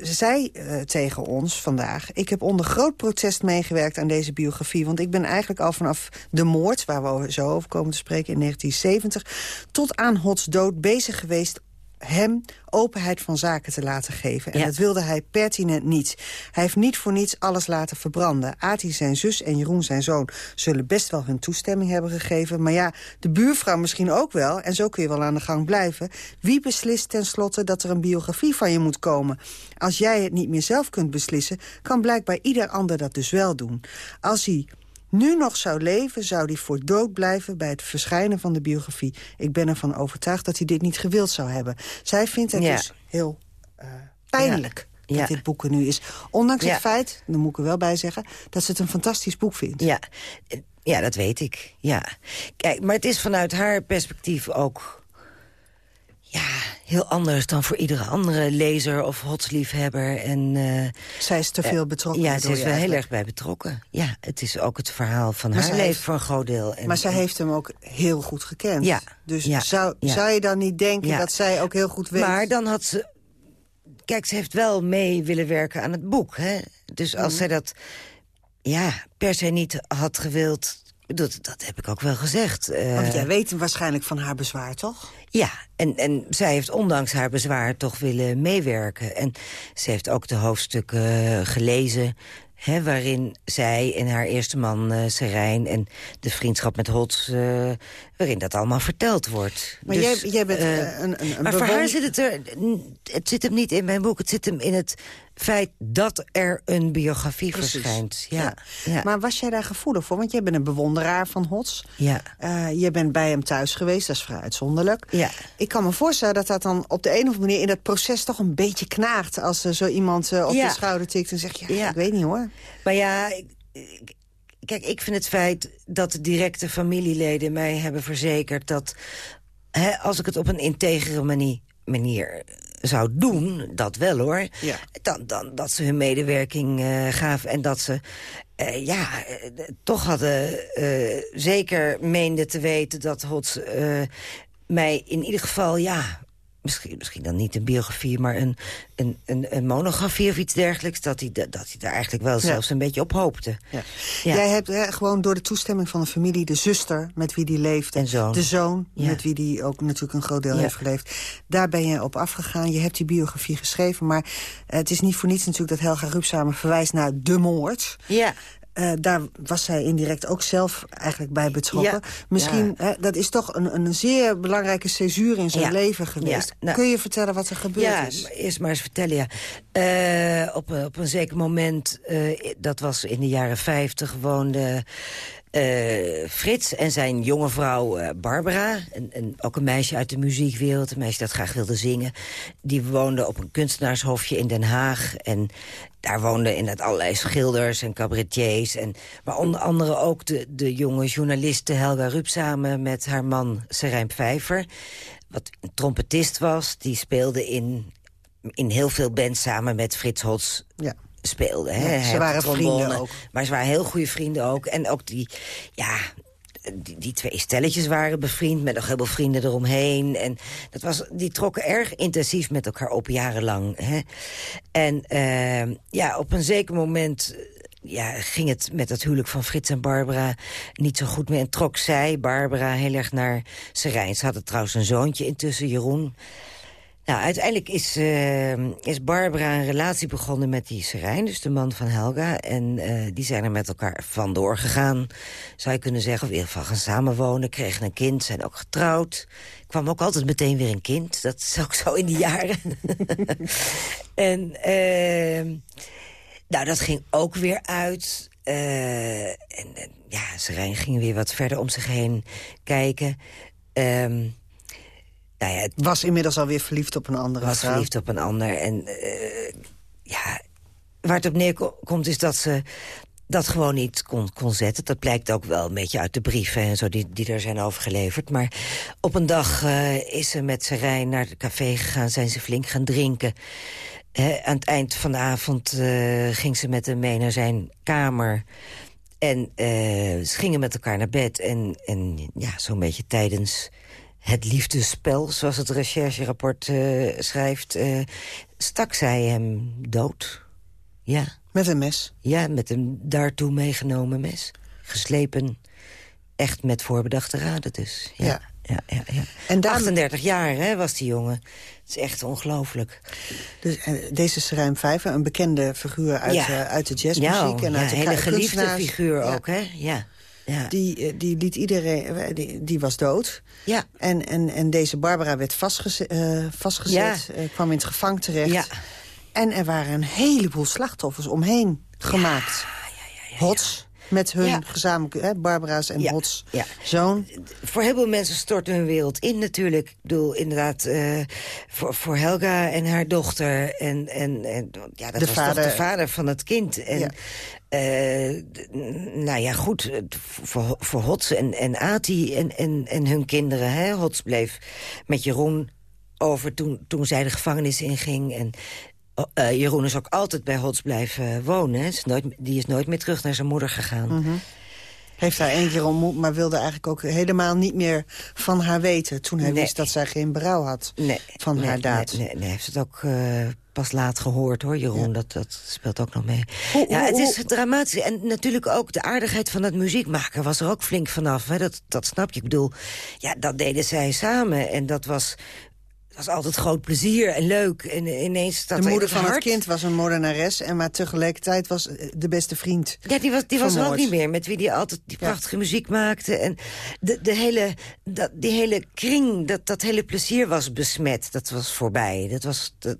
zei uh, tegen ons vandaag... ik heb onder groot protest meegewerkt aan deze biografie... want ik ben eigenlijk al vanaf de moord... waar we zo over komen te spreken in 1970... tot aan Hots dood bezig geweest hem openheid van zaken te laten geven. En dat wilde hij pertinent niet. Hij heeft niet voor niets alles laten verbranden. Ati, zijn zus en Jeroen, zijn zoon, zullen best wel hun toestemming hebben gegeven. Maar ja, de buurvrouw misschien ook wel. En zo kun je wel aan de gang blijven. Wie beslist tenslotte dat er een biografie van je moet komen? Als jij het niet meer zelf kunt beslissen... kan blijkbaar ieder ander dat dus wel doen. Als hij nu nog zou leven, zou hij voor dood blijven bij het verschijnen van de biografie. Ik ben ervan overtuigd dat hij dit niet gewild zou hebben. Zij vindt het dus heel uh, pijnlijk. dat dit boek er nu is. Ondanks het feit, daar moet ik er wel bij zeggen... dat ze het een fantastisch boek vindt. Ja, ja dat weet ik. Ja. Kijk, maar het is vanuit haar perspectief ook ja, heel anders dan voor iedere andere lezer of hotsliefhebber. En, uh, zij is te veel betrokken. ja, ze is wel heel erg bij betrokken. Ja, het is ook het verhaal van haar leven heeft, voor een groot deel. En, maar zij heeft hem ook heel goed gekend. Ja, dus zou, zou je dan niet denken dat zij ook heel goed weet... Maar dan had ze... Kijk, ze heeft wel mee willen werken aan het boek. Hè? Dus als mm. zij dat ja, per se niet had gewild dat, dat heb ik ook wel gezegd. Uh, Want jij weet waarschijnlijk van haar bezwaar, toch? Ja, en, en zij heeft ondanks haar bezwaar toch willen meewerken. En ze heeft ook de hoofdstukken gelezen Hè, waarin zij en haar eerste man uh, Serijn en de vriendschap met Hots... Uh, waarin dat allemaal verteld wordt. Maar dus, jij, jij bent uh, een, een, Maar voor haar zit het er... Het zit hem niet in mijn boek. Het zit hem in het feit dat er een biografie verschijnt. Ja, ja. Maar was jij daar gevoelig voor? Want jij bent een bewonderaar van Hots. Ja. je bent bij hem thuis geweest. Dat is vrij uitzonderlijk. Ja. Ik kan me voorstellen dat dat dan op de een of andere manier... in dat proces toch een beetje knaagt... als er zo iemand op je schouder tikt en zegt... ja, ik weet niet hoor. Maar ja, kijk, ik vind het feit dat de directe familieleden mij hebben verzekerd... dat hè, als ik het op een integere manier, manier zou doen, dat wel hoor... Ja. Dan, dan dat ze hun medewerking uh, gaven en dat ze... Uh, ja, uh, toch hadden zeker meende te weten dat Hots mij in ieder geval... ja, misschien, misschien dan niet een biografie, maar een, een, een, een monografie of iets dergelijks... dat hij, dat hij daar eigenlijk wel zelfs een beetje op hoopte. Ja. Jij hebt hè, gewoon door de toestemming van de familie... de zuster met wie die leeft, en zoon. de zoon met wie die ook natuurlijk een groot deel heeft geleefd... daar ben je op afgegaan. Je hebt die biografie geschreven, maar het is niet voor niets natuurlijk... dat Helga Rup samen verwijst naar de moord. Ja. Uh, daar was zij indirect ook zelf eigenlijk bij betrokken. Misschien, ja. dat is toch een, een zeer belangrijke césuur in zijn leven geweest. Nou, Kun je vertellen wat er gebeurd is? Ja, eerst maar eens vertellen, ja. Uh, op, op een zeker moment, uh, dat was in de jaren 50, woonde uh, Frits en zijn jonge vrouw uh, Barbara, en, ook een meisje uit de muziekwereld, een meisje dat graag wilde zingen, die woonde op een kunstenaarshofje in Den Haag. En daar woonden inderdaad allerlei schilders en cabaretiers. En, maar onder andere ook de, de jonge journaliste Helga Rup samen met haar man Serijn Pfeiffer. Wat een trompetist was, die speelde in, in heel veel bands samen met Frits Hots. Ja speelden. Hè. ze waren vrienden ook. Maar ze waren heel goede vrienden ook. En ook die, ja, die, die, twee stelletjes waren bevriend met nog heel veel vrienden eromheen. En dat was, die trokken erg intensief met elkaar op, jarenlang. Hè. En uh, ja, op een zeker moment ja, ging het met het huwelijk van Frits en Barbara niet zo goed meer. En trok zij, Barbara, heel erg naar Serijn. Ze hadden trouwens een zoontje intussen, Jeroen. Nou, uiteindelijk is, uh, is Barbara een relatie begonnen met die Serijn, dus de man van Helga. En uh, die zijn er met elkaar vandoor gegaan, zou je kunnen zeggen. Of in ieder geval gaan samenwonen, kregen een kind, zijn ook getrouwd. Kwam ook altijd meteen weer een kind, dat is ook zo in die jaren. <laughs> en uh, nou, dat ging ook weer uit. en ja, Serijn ging weer wat verder om zich heen kijken... Um, nou ja, het was inmiddels alweer verliefd op een andere was verliefd op een ander. En uh, ja, waar het op neerkomt is dat ze dat gewoon niet kon, kon zetten. Dat blijkt ook wel een beetje uit de brieven en zo die, die er zijn overgeleverd. Maar op een dag uh, is ze met Serijn naar het café gegaan, zijn ze flink gaan drinken. aan het eind van de avond uh, ging ze met hem mee naar zijn kamer. En uh, ze gingen met elkaar naar bed. En, en ja, zo'n beetje tijdens het liefdespel, zoals het rechercherapport uh, schrijft... Uh, stak zij hem dood. Ja. Met een mes? Ja, met een daartoe meegenomen mes. Geslepen, echt met voorbedachte raden dus. Ja. ja. Ja, ja, En 38 jaar hè, was die jongen. Het is echt ongelooflijk. Dus, eh, deze Serijn Vijver, een bekende figuur uit, uh, uit de jazzmuziek. en uit de hele geliefde figuur ook, hè? Ja. Ja. Die, eh, die liet iedereen, die, die, was dood. Ja. En, en, en deze Barbara werd vastgezet, uh, vastgezet kwam in het gevangen terecht. Ja. En er waren een heleboel slachtoffers omheen gemaakt. Ja, Hots, met hun gezamenlijke, hè, Barbara's en ja, zoon. Voor heel veel mensen stortte hun wereld in natuurlijk. Ik bedoel, inderdaad, uh, voor, voor Helga en haar dochter. En, en, en ja, dat de was vader. toch de vader van het kind. En, uh, nou ja, goed, voor, voor Hots en, en Ati en, en, en hun kinderen. Hè. Hots bleef met Jeroen over toen, toen zij de gevangenis inging. En uh, Jeroen is ook altijd bij Hots blijven wonen. Nooit, die is nooit meer terug naar zijn moeder gegaan. Mm Heeft haar één keer ontmoet, maar wilde eigenlijk ook helemaal niet meer van haar weten... toen hij wist dat zij geen berouw had nee, van haar daad. Nee, nee, heeft het ook uh, pas laat gehoord, hoor, Jeroen. Dat, dat speelt ook nog mee. ja, het is dramatisch. En natuurlijk ook de aardigheid van het muziek maken was er ook flink vanaf. Hè? Dat, dat snap je. Ik bedoel, ja, dat deden zij samen. En dat was was altijd groot plezier en leuk. En ineens dat de moeder van het kind was een moordenares... en maar tegelijkertijd was eh, de beste vriend Ja, die was, die was er ook niet meer. Met wie die altijd die prachtige muziek maakte. En de, de hele, dat, die hele kring, dat, dat hele plezier was besmet. Dat was voorbij. Dat was, dat,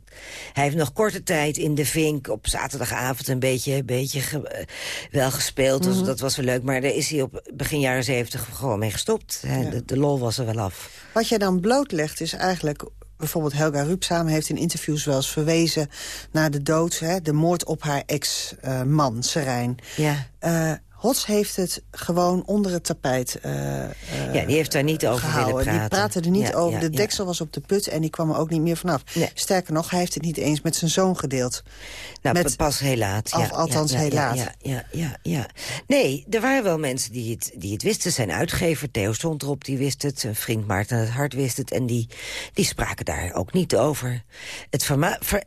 hij heeft nog korte tijd in de Vink op zaterdagavond... een beetje, een beetje eh, wel gespeeld. dus dat was wel leuk. Maar daar is hij op begin jaren zeventig gewoon mee gestopt. De, de lol was er wel af. Wat jij dan blootlegt is eigenlijk bijvoorbeeld Helga Rupsaam heeft in interviews wel eens verwezen... naar de dood, hè, de moord op haar ex-man, uh, Serijn. Ja. Hots heeft het gewoon onder het tapijt uh, Ja, die heeft daar niet over gehouden. willen praten. Die praatte er niet over. de deksel was op de put en die kwam er ook niet meer vanaf. Sterker nog, hij heeft het niet eens met zijn zoon gedeeld. Nou, met, pas heel laat. Ja, althans heel laat. Ja, ja, ja, ja, Nee, er waren wel mensen die het, die het wisten. Zijn uitgever Theo Sontrop, die wist het. Zijn vriend Maarten het Hart wist het. En die, die spraken daar ook niet over. Het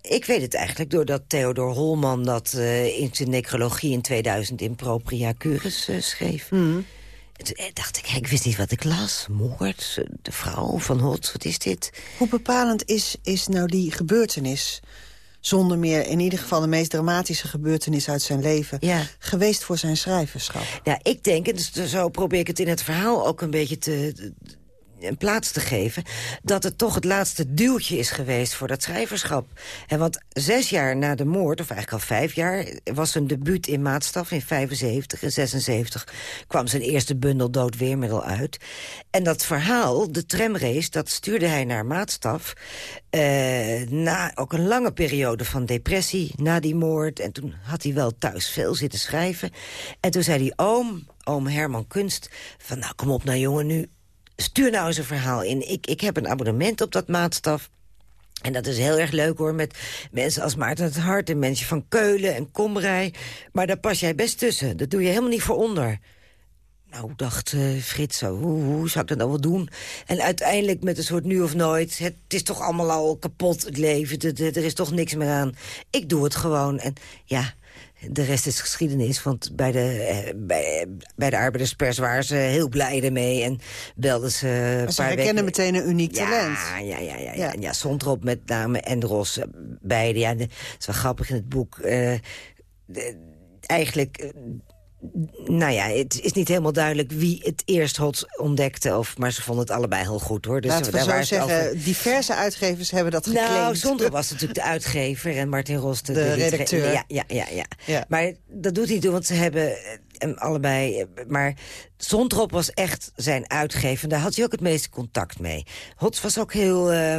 ik weet het eigenlijk doordat Theodor Holman... dat uh, in zijn necrologie in 2000 in Propria Uh, schreef. Mm. Toen dacht ik, ik wist niet wat ik las. Moord, de vrouw van Hot, wat is dit? Hoe bepalend is, is nou die gebeurtenis zonder meer in ieder geval de meest dramatische gebeurtenis uit zijn leven... Ja. geweest voor zijn schrijverschap. Ja, ik denk, en dus zo probeer ik het in het verhaal ook een beetje te, een plaats te geven... dat het toch het laatste duwtje is geweest voor dat schrijverschap. En want zes jaar na de moord, of eigenlijk al vijf jaar... was een debuut in Maatstaf in 75 en 76... kwam zijn eerste bundel Dood Weermiddel uit. En dat verhaal, de tramrace, dat stuurde hij naar Maatstaf... Uh, na ook een lange periode van depressie, na die moord. En toen had hij wel thuis veel zitten schrijven. En toen zei hij, oom, oom Herman Kunst... van nou, kom op nou jongen, nu stuur nou eens een verhaal in. Ik, ik heb een abonnement op dat maatstaf. En dat is heel erg leuk hoor, met mensen als Maarten het Hart... en mensen van Keulen en Komrij. Maar daar pas jij best tussen. Dat doe je helemaal niet voor onder. Nou, dacht uh, Frits, hoe, hoe zou ik dat nou wel doen? En uiteindelijk met een soort nu of nooit... het is toch allemaal al kapot, het leven. Er is toch niks meer aan. Ik doe het gewoon. En ja, de rest is geschiedenis, want bij de, eh, bij, bij de arbeiderspers waren ze heel blij ermee. En belden ze een Ze herkennen meteen een uniek talent. Ja, ja, ja. ja, ja. ja Sontrop met name en Ros, eh, beide. Ja, het is wel grappig in het boek. Uh, de, eigenlijk nou ja, het is niet helemaal duidelijk wie het eerst hot ontdekte. Of, maar ze vonden het allebei heel goed, hoor. Dus Laten we zo zeggen, diverse uitgevers hebben dat geclaimd. Nou, Zonder was natuurlijk de uitgever en Martin Rost de, de, redacteur. Ja, ja, ja, ja, ja. Maar dat doet hij niet, want ze hebben hem allebei... Eh, maar Zontrop was echt zijn uitgever. Daar had hij ook het meeste contact mee. Hots was ook heel... Uh,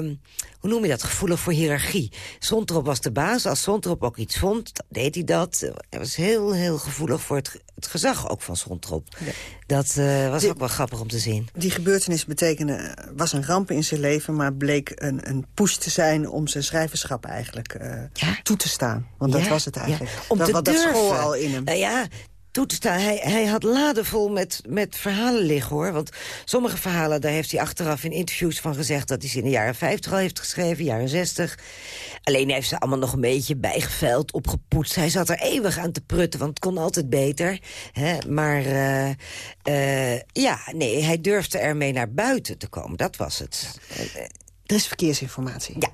hoe noem je dat, gevoelig voor hiërarchie. Sontrop was de baas. Als Sontrop ook iets vond, deed hij dat. Hij was heel, heel gevoelig voor het, het gezag ook van Sontrop. Dat uh, was ook wel grappig om te zien. Die gebeurtenis betekende, was een ramp in zijn leven... maar bleek een, een push te zijn om zijn schrijverschap eigenlijk uh, toe te staan. Want dat was het eigenlijk. Om dat, te wat durven. dat school al in hem. Nou ja, toe te staan. Hij, hij had laden vol met, met verhalen liggen, hoor. Want sommige verhalen, daar heeft hij achteraf in interviews van gezegd... dat hij ze in de jaren 50 al heeft geschreven, jaren 60. Alleen heeft ze allemaal nog een beetje bijgeveld, opgepoetst. Hij zat er eeuwig aan te prutten, want het kon altijd beter. Hè? Maar uh, uh, ja, nee, hij durfde ermee naar buiten te komen. Dat was het. Er is verkeersinformatie. Ja.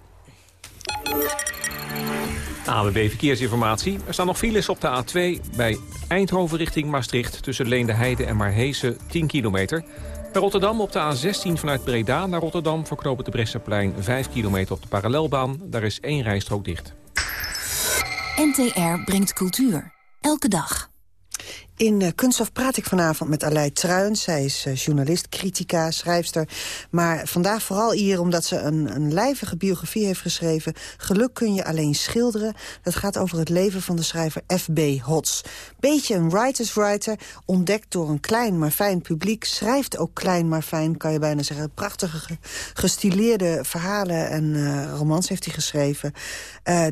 AWB Verkeersinformatie. Er staan nog files op de A2 bij Eindhoven richting Maastricht... tussen Leende Heide en Marhezen 10 kilometer. Bij Rotterdam op de A16 vanuit Breda naar Rotterdam... verknopen de Bresseplein 5 kilometer op de parallelbaan. Daar is één rijstrook dicht. NTR brengt cultuur. Elke dag. In uh, Kunststof praat ik vanavond met Aleid Truijns. Zij is uh, journalist, critica, schrijfster. Maar vandaag vooral hier omdat ze een, een lijvige biografie heeft geschreven. Geluk kun je alleen schilderen. Dat gaat over het leven van de schrijver F.B. Hots. Beetje een writer's writer, ontdekt door een klein maar fijn publiek. Schrijft ook klein maar fijn, kan je bijna zeggen. Prachtige gestileerde verhalen en uh, romans heeft hij geschreven.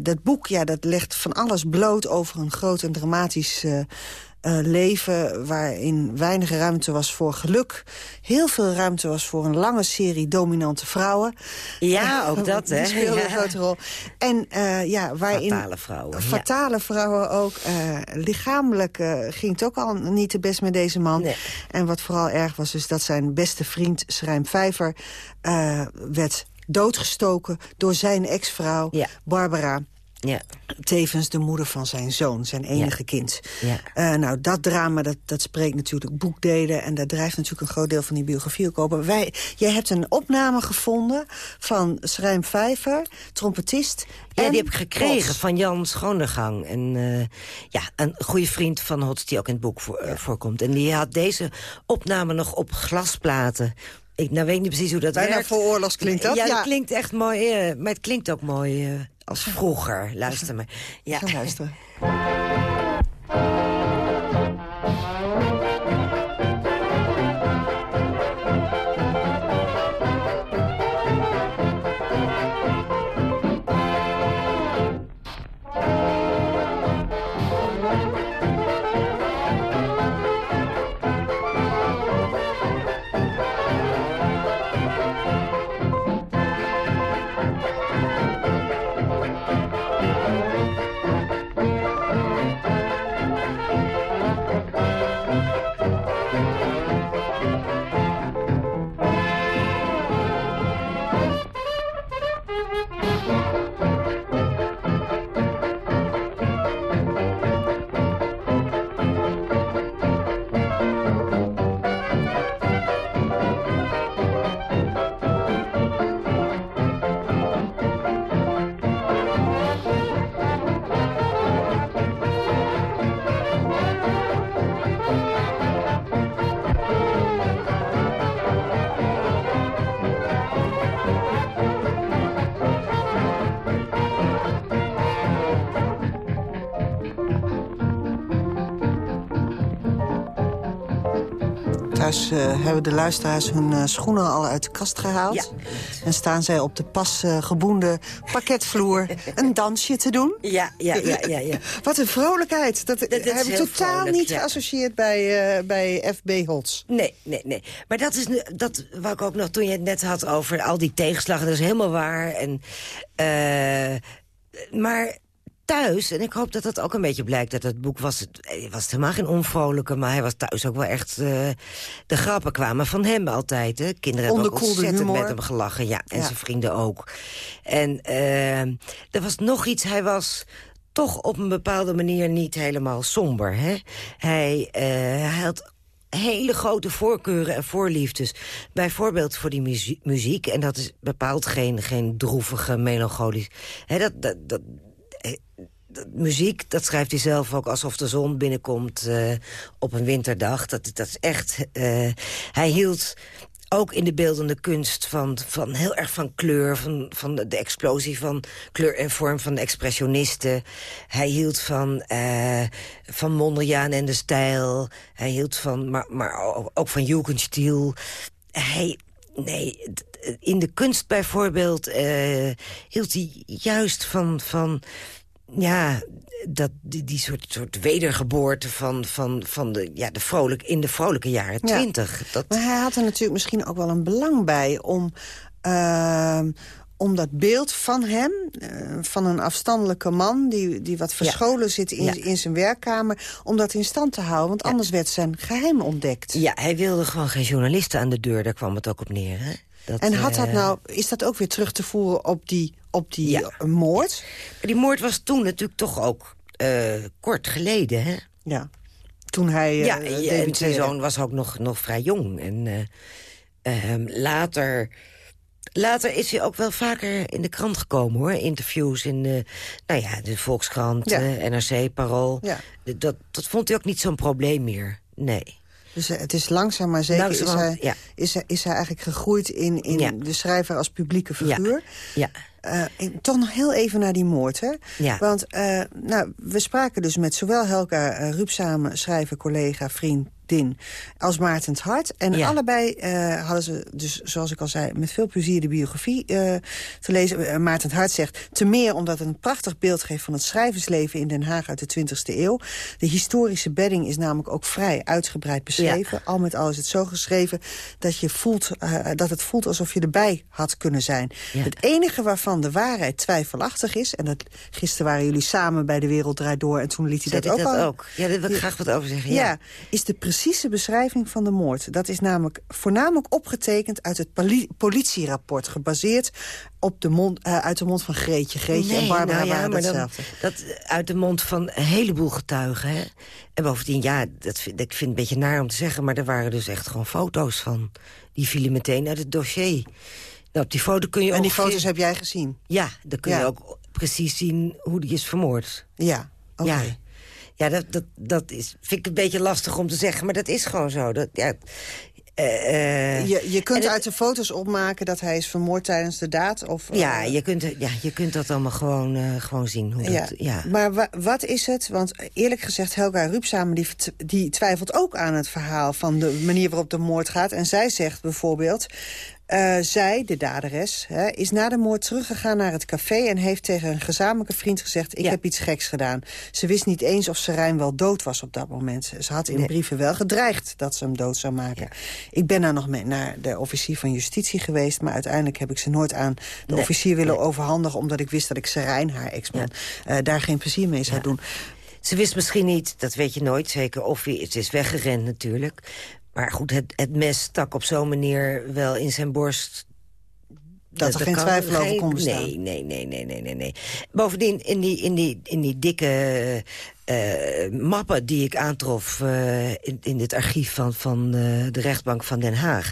dat boek, ja, dat legt van alles bloot over een groot en dramatisch... Uh, leven waarin weinig ruimte was voor geluk. Heel veel ruimte was voor een lange serie dominante vrouwen. Ja, ook dat, <laughs> hè? Die speelde een grote rol. En uh, ja, waarin... Fatale vrouwen. Fatale ja. vrouwen ook. Uh, lichamelijk ging het ook al niet te best met deze man. Nee. En wat vooral erg was, is dat zijn beste vriend Schrijm Vijver... werd doodgestoken door zijn ex-vrouw ja. Barbara... Ja. Tevens de moeder van zijn zoon, zijn enige ja. kind. Ja. Uh, nou, dat drama, dat, dat spreekt natuurlijk boekdelen... en daar drijft natuurlijk een groot deel van die biografie ook over. Wij, jij hebt een opname gevonden van Schrijm Vijver, trompetist... Ja, en die heb ik gekregen Hots. van Jan Schonegang. En, uh, ja, een goede vriend van Hots die ook in het boek voor, uh, voorkomt. En die had deze opname nog op glasplaten... Ik nou, weet niet precies hoe dat Bijna werkt. voor oorlogs klinkt dat, ja. ja. dat klinkt echt mooi, maar het klinkt ook mooi als vroeger. Luister maar. Ja. Ga luisteren. Thuis uh, hebben de luisteraars hun uh, schoenen al uit de kast gehaald. Ja. En staan zij op de pas uh, geboende parketvloer een dansje te doen. Ja, ja, ja. ja, ja. <laughs> Wat een vrolijkheid. Dat, dat heb ik totaal vrolijk, niet ja. geassocieerd bij, bij F.B. Hots. Nee, nee, nee. Maar dat is dat wou ik ook nog toen je het net had over al die tegenslagen. Dat is helemaal waar. En, maar thuis, en ik hoop dat dat ook een beetje blijkt... dat het boek was, was helemaal geen onvrolijke... maar hij was thuis ook wel echt... Uh, de grappen kwamen van hem altijd. Hè. Kinderen hebben ook ontzettend humor. met hem gelachen. Ja, en Ja. zijn vrienden ook. En uh, er was nog iets, hij was toch op een bepaalde manier niet helemaal somber. Hè? Hij, uh, hij had hele grote voorkeuren en voorliefdes. Bijvoorbeeld voor die muzie muziek. En dat is bepaald geen, geen droevige, melancholisch... Hè, dat, dat, dat, muziek, dat schrijft hij zelf ook alsof de zon binnenkomt uh, op een winterdag. Dat, dat is echt... Uh, hij hield ook in de beeldende kunst van, van heel erg van kleur... Van, van de explosie van kleur en vorm van de expressionisten. Hij hield van, uh, van Mondriaan en de stijl. Hij hield van, maar, maar ook van Jugendstil. Hij... Nee, in de kunst bijvoorbeeld uh, hield hij juist van... van ja, dat, die, die soort, soort wedergeboorte van, van, van de, ja, de vrolijk, in de vrolijke jaren twintig. Ja. Maar hij had er natuurlijk misschien ook wel een belang bij om... Uh, om dat beeld van hem, uh, van een afstandelijke man... die, die wat verscholen ja. zit in, ja. in zijn werkkamer... om dat in stand te houden, want anders werd zijn geheim ontdekt. Ja, hij wilde gewoon geen journalisten aan de deur, daar kwam het ook op neer. Hè? Dat, en had dat nou, is dat ook weer terug te voeren op die, op die ja. moord? Maar die moord was toen natuurlijk toch ook uh, kort geleden, hè? Ja, toen hij... ja, uh, en zijn zoon was ook nog, nog vrij jong. En uh, later... Later is hij ook wel vaker in de krant gekomen, hoor. Interviews in de, nou ja, de Volkskrant, ja. NRC, Parool. Ja. Dat, dat vond hij ook niet zo'n probleem meer, nee. Dus het is langzaam maar zeker langzaam, is, hij, ja. is, hij, is hij eigenlijk gegroeid in, in ja. de schrijver als publieke figuur. Ja. ja. Uh, toch nog heel even naar die moord, hè? Ja. Want uh, nou, we spraken dus met zowel Helga uh, schrijver, collega, vriend... Din als Maarten het Hart. En ja. allebei uh, hadden ze, dus zoals ik al zei, met veel plezier de biografie uh, te lezen. Uh, Maarten het Hart zegt, te meer omdat het een prachtig beeld geeft van het schrijversleven in Den Haag uit de 20e eeuw. De historische bedding is namelijk ook vrij uitgebreid beschreven. Ja. Al met al is het zo geschreven dat, je voelt, dat het voelt alsof je erbij had kunnen zijn. Ja. Het enige waarvan de waarheid twijfelachtig is, en dat, gisteren waren jullie samen bij De Wereld Draait Door en toen liet hij dat, dat ook al. ook. Ja, daar wil ik graag wat over zeggen. Ja, ja is de precieze beschrijving van de moord. Dat is namelijk voornamelijk opgetekend uit het politierapport... gebaseerd op de mond, uh, uit de mond van Greetje. Greetje nee, en Barbara nou ja, waren maar hetzelfde. Dan, dat uit de mond van een heleboel getuigen. Hè? En bovendien, ja, dat vind, ik vind het een beetje naar om te zeggen... maar er waren dus echt gewoon foto's van. Die vielen meteen uit het dossier. Nou, op die foto kun je en die foto's heb jij gezien? Ja, dan kun ja. je ook precies zien hoe die is vermoord. Ja, oké. Okay. Ja. Ja, dat, dat, dat is, vind ik een beetje lastig om te zeggen, maar dat is gewoon zo. Dat, ja, uh, je, je kunt uit de foto's opmaken dat hij is vermoord tijdens de daad? Of, uh, ja, je kunt, ja, je kunt dat allemaal gewoon, uh, gewoon zien. Hoe ja. Dat, ja. Maar wa wat is het? Want eerlijk gezegd, Helga Ruupsamen die, die twijfelt ook aan het verhaal... van de manier waarop de moord gaat. En zij zegt bijvoorbeeld... Uh, zij, de daderes, hè, is na de moord teruggegaan naar het café... en heeft tegen een gezamenlijke vriend gezegd... ik ja. heb iets geks gedaan. Ze wist niet eens of Serijn wel dood was op dat moment. Ze had in nee. brieven wel gedreigd dat ze hem dood zou maken. Ja. Ik ben daar nog mee naar de officier van justitie geweest... maar uiteindelijk heb ik ze nooit aan de nee. officier willen nee. overhandigen... omdat ik wist dat ik Serijn, haar ex-man, ja. uh, daar geen plezier mee zou doen. Ze wist misschien niet, dat weet je nooit zeker, of hij, het is weggerend natuurlijk... Maar goed, het, het mes stak op zo'n manier wel in zijn borst... Dat, dat er geen twijfel over kon bestaan. Nee, nee, nee, nee, nee, nee, nee. Bovendien, in die, in die, in die dikke uh, mappen die ik aantrof uh, in, in het archief van, van uh, de rechtbank van Den Haag...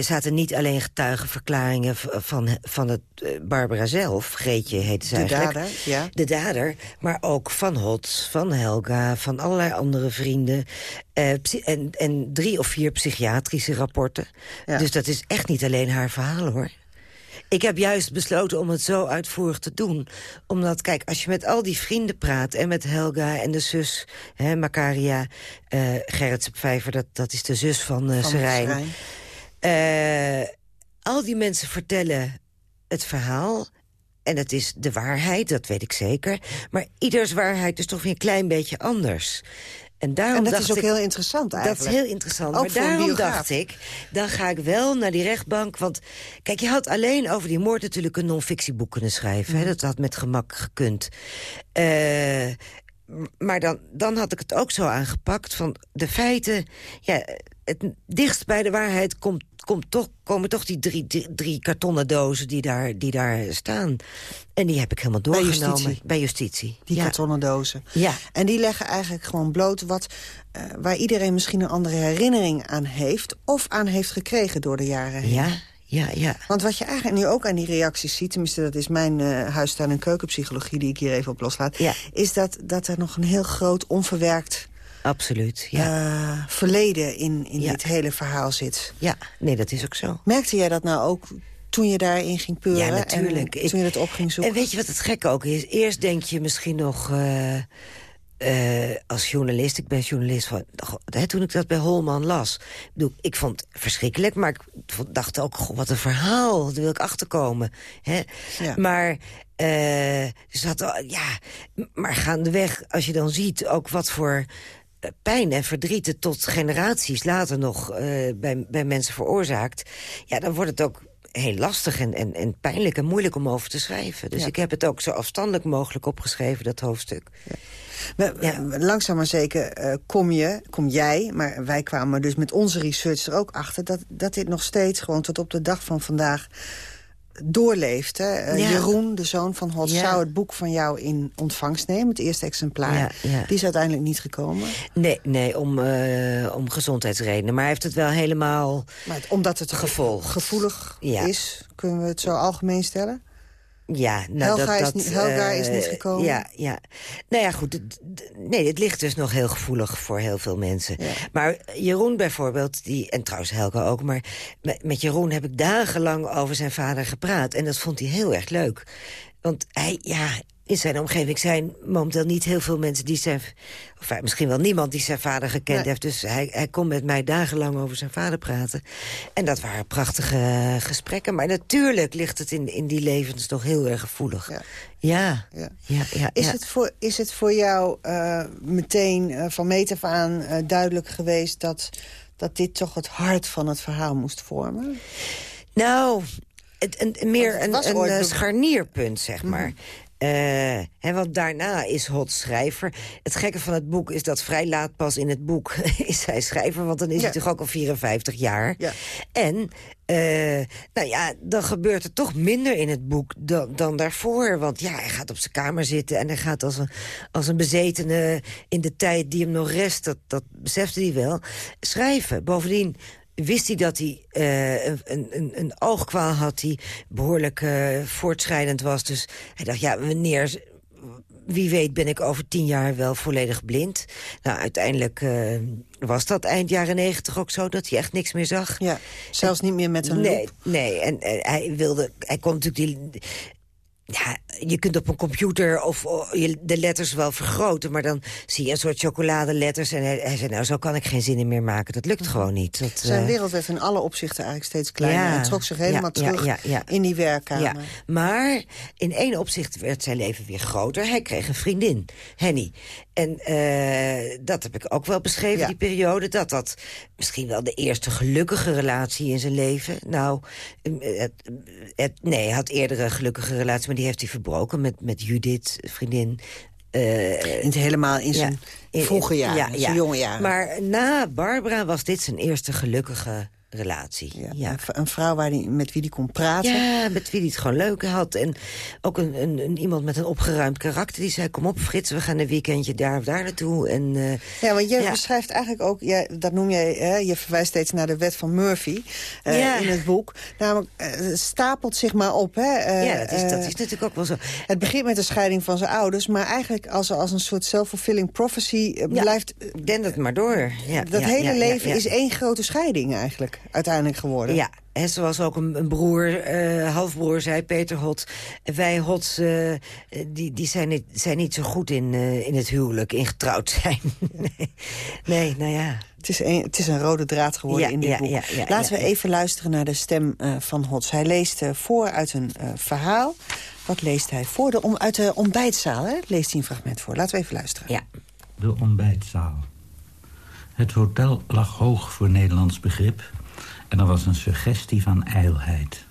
zaten niet alleen getuigenverklaringen van, van het Barbara zelf... Greetje heette ze de eigenlijk. Dader, ja. De dader, maar ook van Hot, van Helga, van allerlei andere vrienden... en, en drie of vier psychiatrische rapporten. Ja. Dus dat is echt niet alleen haar verhaal, hoor. Ik heb juist besloten om het zo uitvoerig te doen. Omdat, kijk, als je met al die vrienden praat... en met Helga en de zus, hè, Makaria... Uh, Gerrit dat, dat is de zus van, uh, van Serijn. Uh, al die mensen vertellen het verhaal... En het is de waarheid, dat weet ik zeker. Maar ieders waarheid is toch weer een klein beetje anders. En, daarom en dat dacht is ook ik, heel interessant eigenlijk. Dat is heel interessant. Ook maar daarom dacht ik, dan ga ik wel naar die rechtbank. Want kijk, je had alleen over die moord natuurlijk een non-fictieboek kunnen schrijven. Mm. Hè? Dat had met gemak gekund. Uh, maar dan, dan had ik het ook zo aangepakt van de feiten... Ja, het dichtst bij de waarheid komt, komt toch, komen toch die drie, drie, drie kartonnen dozen die daar, die daar staan. En die heb ik helemaal doorgenomen. Bij justitie? Bij justitie. Die ja. kartonnen dozen. Ja. En die leggen eigenlijk gewoon bloot wat, uh, waar iedereen misschien een andere herinnering aan heeft... of aan heeft gekregen door de jaren heen. Ja, ja, ja. Want wat je eigenlijk nu ook aan die reacties ziet... tenminste, dat is mijn uh, huistuin- en keukenpsychologie... die ik hier even op loslaat... Ja. is dat, dat er nog een heel groot onverwerkt... Absoluut, ja. Uh, verleden in, in ja. dit hele verhaal zit. Ja, nee, dat is ook zo. Merkte jij dat nou ook toen je daarin ging peuren? Ja, natuurlijk. En toen je dat op ging zoeken? En weet je wat het gekke ook is? Eerst denk je misschien nog... Uh, uh, als journalist, ik ben journalist van... Hè, toen ik dat bij Holman las... Ik, bedoel, ik vond het verschrikkelijk, maar ik dacht ook... Goh, wat een verhaal, daar wil ik achterkomen. Hè? Ja. Maar Uh, dus dat, ja, maar gaandeweg, als je dan ziet ook wat voor eh, pijn en verdrieten tot generaties later nog uh, bij, bij mensen veroorzaakt... ja, dan wordt het ook heel lastig en, en, en pijnlijk en moeilijk om over te schrijven. Dus ik heb het ook zo afstandelijk mogelijk opgeschreven, dat hoofdstuk. Ja. Ja. Langzaam maar zeker uh, kom je, kom jij, maar wij kwamen dus met onze research er ook achter... dat, dat dit nog steeds gewoon tot op de dag van vandaag doorleeft. Hè? Uh, Jeroen, de zoon van Hot, zou het boek van jou in ontvangst nemen. Het eerste exemplaar. Die is uiteindelijk niet gekomen. Nee, nee om, uh, om gezondheidsredenen. Maar hij heeft het wel helemaal maar Omdat het gevolg. gevoelig is, kunnen we het zo algemeen stellen? Ja, nou, Helga, dat, dat, is, niet, Helga is niet eh, gekomen. Ja, ja. Nou ja, goed. Nee, het ligt dus nog heel gevoelig voor heel veel mensen. Maar Jeroen bijvoorbeeld, die, en trouwens Helga ook... maar met Jeroen heb ik dagenlang over zijn vader gepraat. En dat vond hij heel erg leuk. Want hij, ja, in zijn omgeving zijn momenteel niet heel veel mensen die zijn... of misschien wel niemand die zijn vader gekend heeft. Dus hij, hij kon met mij dagenlang over zijn vader praten. En dat waren prachtige gesprekken. Maar natuurlijk ligt het in, in die levens toch heel erg gevoelig. Ja. Ja. ja. ja, is, Het voor, is het voor jou uh, meteen uh, van meet af aan uh, duidelijk geweest... Dat, dat dit toch het hart van het verhaal moest vormen? Nou, het, een, meer een, een scharnierpunt, zeg mhm. maar. Uh, want daarna is Hot schrijver. Het gekke van het boek is dat vrij laat pas in het boek <laughs> is hij schrijver. Want dan is hij toch ook al 54 jaar. Ja. En uh, nou ja, dan gebeurt er toch minder in het boek dan, dan daarvoor. Want ja, hij gaat op zijn kamer zitten en hij gaat als een, als een bezetene in de tijd die hem nog rest, dat, dat besefte hij wel, schrijven. Bovendien wist hij dat hij uh, een, een, een oogkwaal had die behoorlijk uh, voortschrijdend was. Dus hij dacht, ja, wanneer wie weet ben ik over tien jaar wel volledig blind. Nou, uiteindelijk uh, was dat eind jaren negentig ook zo... dat hij echt niks meer zag. Ja, zelfs niet meer met een nee, Nee, en, en hij wilde... Hij kon natuurlijk die, ja, je kunt op een computer of de letters wel vergroten... maar dan zie je een soort chocoladeletters. En hij, zei, nou, zo kan ik geen zinnen meer maken. Dat lukt gewoon niet. Dat, Zijn uh... wereld werd in alle opzichten eigenlijk steeds kleiner. Ja, en trok zich helemaal terug in die werkkamer. Maar in één opzicht werd zijn leven weer groter. Hij kreeg een vriendin, Henny. En uh, dat heb ik ook wel beschreven, die periode. Dat dat misschien wel de eerste gelukkige relatie in zijn leven... Nou, het, het, nee, hij had eerdere gelukkige relatie... maar die heeft hij verbroken met, met Judith, vriendin. Uh, in helemaal in zijn vroege jaren, zijn jonge jaren. Maar na Barbara was dit zijn eerste gelukkige relatie. Ja, Een vrouw waar die, met wie hij kon praten. Ja, met wie hij het gewoon leuk had. En ook een, een, een, iemand met een opgeruimd karakter. Die zei, kom op Frits, we gaan een weekendje daar of daar naartoe. En, uh, ja, want je beschrijft eigenlijk ook, ja, dat noem jij, hè, je verwijst steeds naar de wet van Murphy uh, in het boek. Namelijk, uh, stapelt zich maar op. Hè, ja, dat is, dat is natuurlijk ook wel zo. Het begint met de scheiding van zijn ouders. Maar eigenlijk als, als een soort self-fulfilling prophecy blijft... Den het maar door. Ja, dat hele leven is één grote scheiding eigenlijk uiteindelijk geworden. Ja, en zoals ook een, een broer, uh, halfbroer zei, Peter Hot. Wij Hots, uh, die, die zijn, niet, zijn niet zo goed in, uh, in het huwelijk, in getrouwd zijn. <laughs> nee. nee, nou ja. Het is een, het is een rode draad geworden ja, in dit ja, boek. Ja, Laten we even luisteren naar de stem van Hots. Hij leest voor uit een verhaal. Wat leest hij voor? De, om, uit de ontbijtzaal, hè? leest hij een fragment voor. Laten we even luisteren. Ja. De ontbijtzaal. Het hotel lag hoog voor Nederlands begrip en er was een suggestie van ijlheid.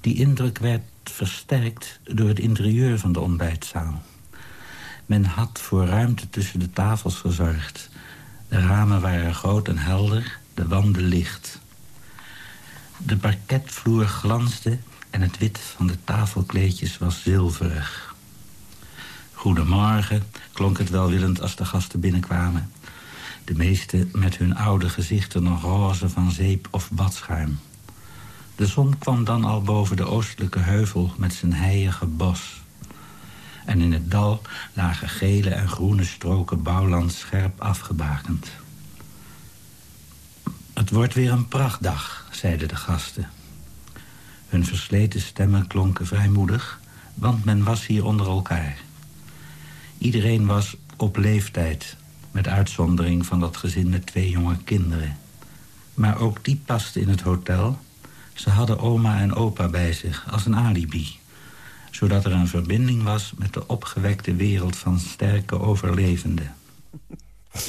Die indruk werd versterkt door het interieur van de ontbijtzaal. Men had voor ruimte tussen de tafels gezorgd. De ramen waren groot en helder, de wanden licht. De parketvloer glansde en het wit van de tafelkleedjes was zilverig. Goedemorgen, klonk het welwillend als de gasten binnenkwamen. De meeste met hun oude gezichten nog roze van zeep of badschuim. De zon kwam dan al boven de oostelijke heuvel met zijn heiige bos. En in het dal lagen gele en groene stroken bouwland scherp afgebakend. Het wordt weer een prachtdag, zeiden de gasten. Hun versleten stemmen klonken vrijmoedig, want men was hier onder elkaar. Iedereen was op leeftijd met uitzondering van dat gezin met twee jonge kinderen. Maar ook die pasten in het hotel. Ze hadden oma en opa bij zich als een alibi. zodat er een verbinding was met de opgewekte wereld van sterke overlevenden. <laughs>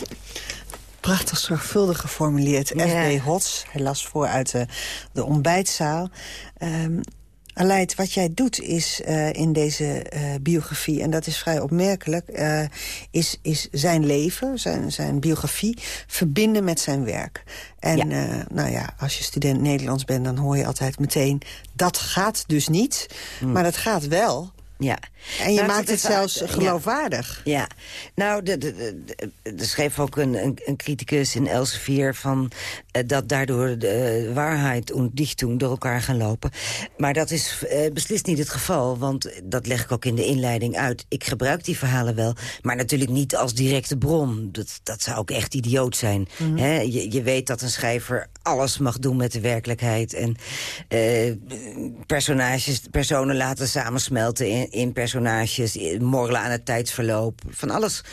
Prachtig zorgvuldig geformuleerd. F.B. Hots, hij las voor uit de, de ontbijtzaal. Um, Aleid, wat jij doet is uh, in deze uh, biografie... en dat is vrij opmerkelijk... Uh, is, is zijn leven, zijn, zijn biografie, verbinden met zijn werk. En ja. nou ja, als je student Nederlands bent... dan hoor je altijd meteen... dat gaat dus niet, mm. maar dat gaat wel... Ja. En je nou, maakt het, zelfs geloofwaardig. Ja. Nou, er schreef ook een, een, een, criticus in Elsevier... van dat daardoor de uh, waarheid en dichting door elkaar gaan lopen. Maar dat is uh, beslist niet het geval, want dat leg ik ook in de inleiding uit. Ik gebruik die verhalen wel, maar natuurlijk niet als directe bron. Dat, dat zou ook echt idioot zijn. Mm -hmm. He, je, je weet dat een schrijver alles mag doen met de werkelijkheid... en personages, personen laten samensmelten in, in personages, morrelen aan het tijdsverloop, van alles.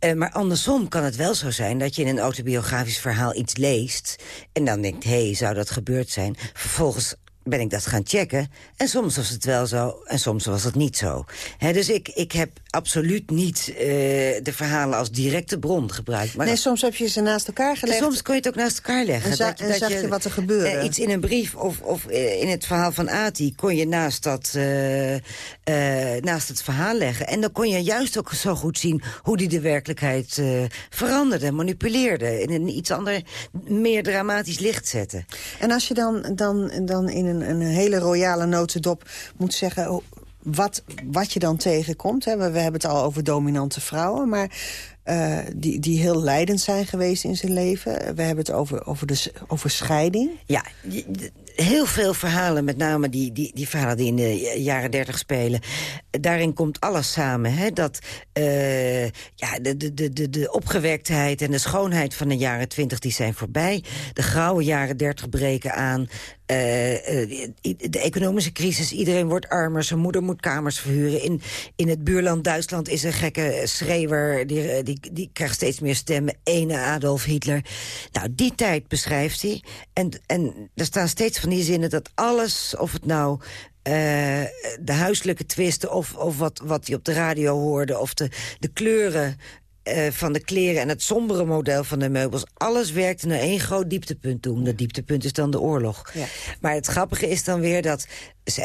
Uh, maar andersom kan het wel zo zijn dat je in een autobiografisch verhaal iets leest... en dan denkt, hé, hey, zou dat gebeurd zijn? Vervolgens ben ik dat gaan checken. En soms was het wel zo en soms was het niet zo. dus ik, ik heb absoluut niet uh, de verhalen als directe bron gebruikt. Maar nee, soms heb je ze naast elkaar gelegd. En soms kon je het ook naast elkaar leggen. En, za dat, en dat zag je, je, wat er gebeurde. Uh, iets in een brief of, of uh, in het verhaal van Ati kon je naast, dat, naast het verhaal leggen. En dan kon je juist ook zo goed zien hoe die de werkelijkheid veranderde, manipuleerde. In een iets ander, meer dramatisch licht zette. En als je dan, dan, dan in een een, hele royale notendop moet zeggen wat, wat je dan tegenkomt. Hè. We, we hebben het al over dominante vrouwen, maar uh, die, die heel leidend zijn geweest in zijn leven. We hebben het over, over, de, over scheiding. Ja, heel veel verhalen, met name die, die, die verhalen die in de jaren dertig spelen. Daarin komt alles samen. Hè? Dat uh, ja, de, de, de, de opgewektheid en de schoonheid van de jaren twintig die zijn voorbij. De grauwe jaren dertig breken aan. Uh, de economische crisis, iedereen wordt armer. Zijn moeder moet kamers verhuren. In, in het buurland Duitsland is een gekke schreeuwer... die, die, die krijgt steeds meer stemmen. Ene Adolf Hitler. Nou, die tijd beschrijft hij. En, en er staan steeds van die zinnen dat alles, of het nou... Uh, de huiselijke twisten of, of wat, wat hij op de radio hoorde... of de, de kleuren uh, van de kleren en het sombere model van de meubels. Alles werkte naar één groot dieptepunt toe. Dat dieptepunt is dan de oorlog. Ja. Maar het grappige is dan weer dat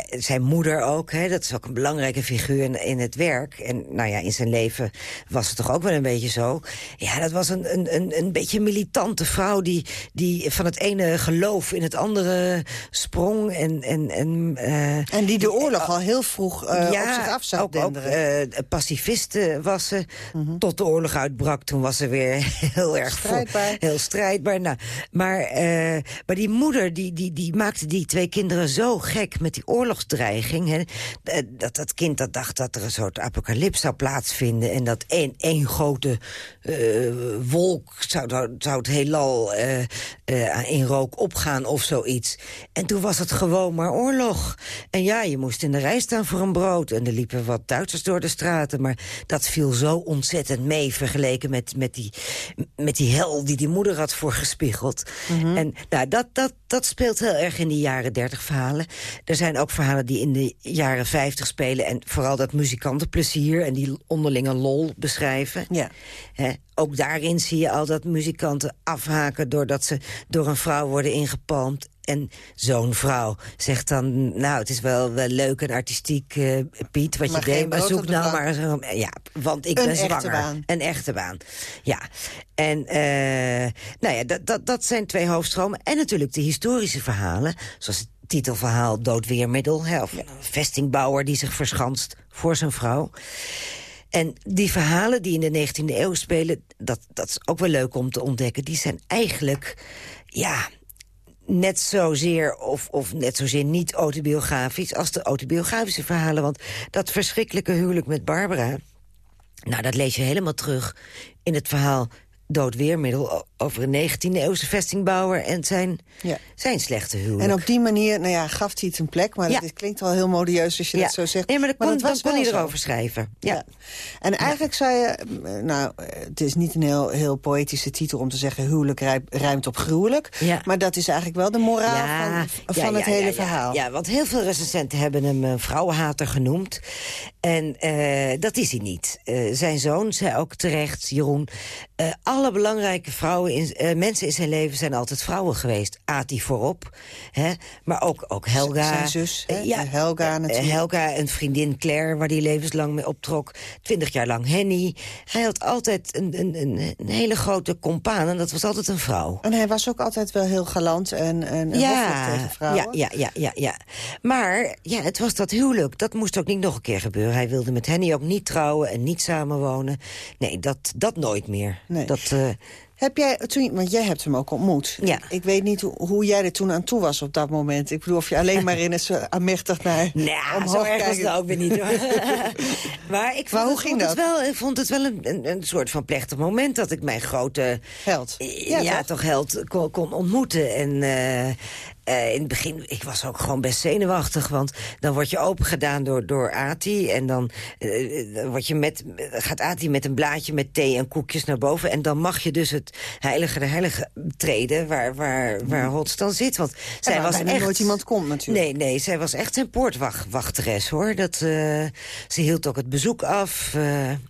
zijn moeder ook, hè, dat is ook een belangrijke figuur in, in, het werk. En nou ja, in zijn leven was het toch ook wel een beetje zo. Ja, dat was een, een, een, een beetje militante vrouw... Die, die van het ene geloof in het andere sprong. En, en, en, uh, en die de oorlog al heel vroeg uh, ja, op zich af zou ook, ook uh, pacifiste was ze. Mm -hmm. Tot de oorlog uitbrak, toen was ze weer <laughs> heel erg strijdbaar. Vol, heel strijdbaar. Nou, maar, maar die moeder die, die, die maakte die twee kinderen zo gek met die oorlogsdreiging. Hè, dat dat kind dat dacht dat er een soort apocalyps zou plaatsvinden... en dat één, één grote uh, wolk zou, zou het heelal uh, uh, in rook opgaan of zoiets. En toen was het gewoon maar oorlog. En ja, je moest in de rij staan voor een brood... en er liepen wat Duitsers door de straten... maar dat viel zo ontzettend mee vergeleken met, met, die, met die hel... die die moeder had voorgespiegeld. Mm -hmm. En nou, dat, dat, dat speelt heel erg in die jaren dertig verhalen. Er zijn ook verhalen die in de jaren 50 spelen... en vooral dat muzikantenplezier en die onderlinge lol beschrijven. Ja. He, ook daarin zie je al dat muzikanten afhaken... doordat ze door een vrouw worden ingepalmd. En zo'n vrouw zegt dan... nou, het is wel, wel leuk en artistiek, uh, Piet, wat maar je deed... maar zoek nou maar zo... Ja, want ik een ben zwanger. Baan. Een echte baan. Ja. En uh, nou ja, dat, dat, dat zijn twee hoofdstromen. En natuurlijk de historische verhalen, zoals het titelverhaal Doodweermiddel... Hè, of een vestingbouwer die zich verschanst voor zijn vrouw... En die verhalen die in de 19e eeuw spelen, dat, dat is ook wel leuk om te ontdekken... die zijn eigenlijk, ja, net zozeer of, of net zozeer niet autobiografisch... als de autobiografische verhalen. Want dat verschrikkelijke huwelijk met Barbara... nou, dat lees je helemaal terug in het verhaal doodweermiddel over een 19e-eeuwse vestingbouwer... en zijn, zijn slechte huwelijk. En op die manier, nou ja, gaf hij het een plek. Maar het klinkt wel heel modieus als je dat zo zegt. Nee, maar, dat kon, dat dan was kon wel hij erover schrijven. Ja. En eigenlijk zou je, eh, nou, eh, het is niet een heel, heel poëtische titel om te zeggen... huwelijk ruimt op gruwelijk. Maar dat is eigenlijk wel de moraal van, van ja, het ja, hele ja, ja. verhaal. Ja, want heel veel recensenten hebben hem een vrouwenhater genoemd. En eh, dat is hij niet. Eh, zijn zoon zei ook terecht, Jeroen... eh, alle belangrijke vrouwen in, eh, mensen in zijn leven zijn altijd vrouwen geweest. Ati voorop, hè? maar ook, ook Helga. Zijn zus, hè? Ja, Helga eh, natuurlijk. Helga, een vriendin Claire, waar hij levenslang mee optrok. Twintig jaar lang Henny. Hij had altijd een, een, een, een hele grote compaan en dat was altijd een vrouw. En hij was ook altijd wel heel galant en, en, en hoffelijk tegen vrouwen. Ja, ja, ja, ja, ja. Maar ja, het was dat huwelijk. Dat moest ook niet nog een keer gebeuren. Hij wilde met Henny ook niet trouwen en niet samenwonen. Nee, dat, dat nooit meer. Nee. Dat, eh, Heb jij, toen, want jij hebt hem ook ontmoet. Ja. Ik, weet niet hoe, hoe jij er toen aan toe was op dat moment. Ik bedoel, of je alleen maar in het zo aanmächtig naar <laughs> Nou, omhoog zo erg was het ook weer niet hoor. <laughs> maar ik vond, Maar hoe het, ging vond dat? het wel, ik vond het wel een, een, een soort van plechtig moment... dat ik mijn grote held, ja, toch? held kon, kon ontmoeten. En eh, eh, in het begin, ik was ook gewoon best zenuwachtig... want dan word je opengedaan door, door Ati... en dan dan word je met, gaat Ati met een blaadje met thee en koekjes naar boven... en dan mag je dus het heilige de heilige treden... waar, waar, waar Hots dan zit. Want zij was echt... nooit iemand komt natuurlijk. Nee, nee, zij was echt zijn poortwachteres, hoor. Dat, ze hield ook het bezoek af.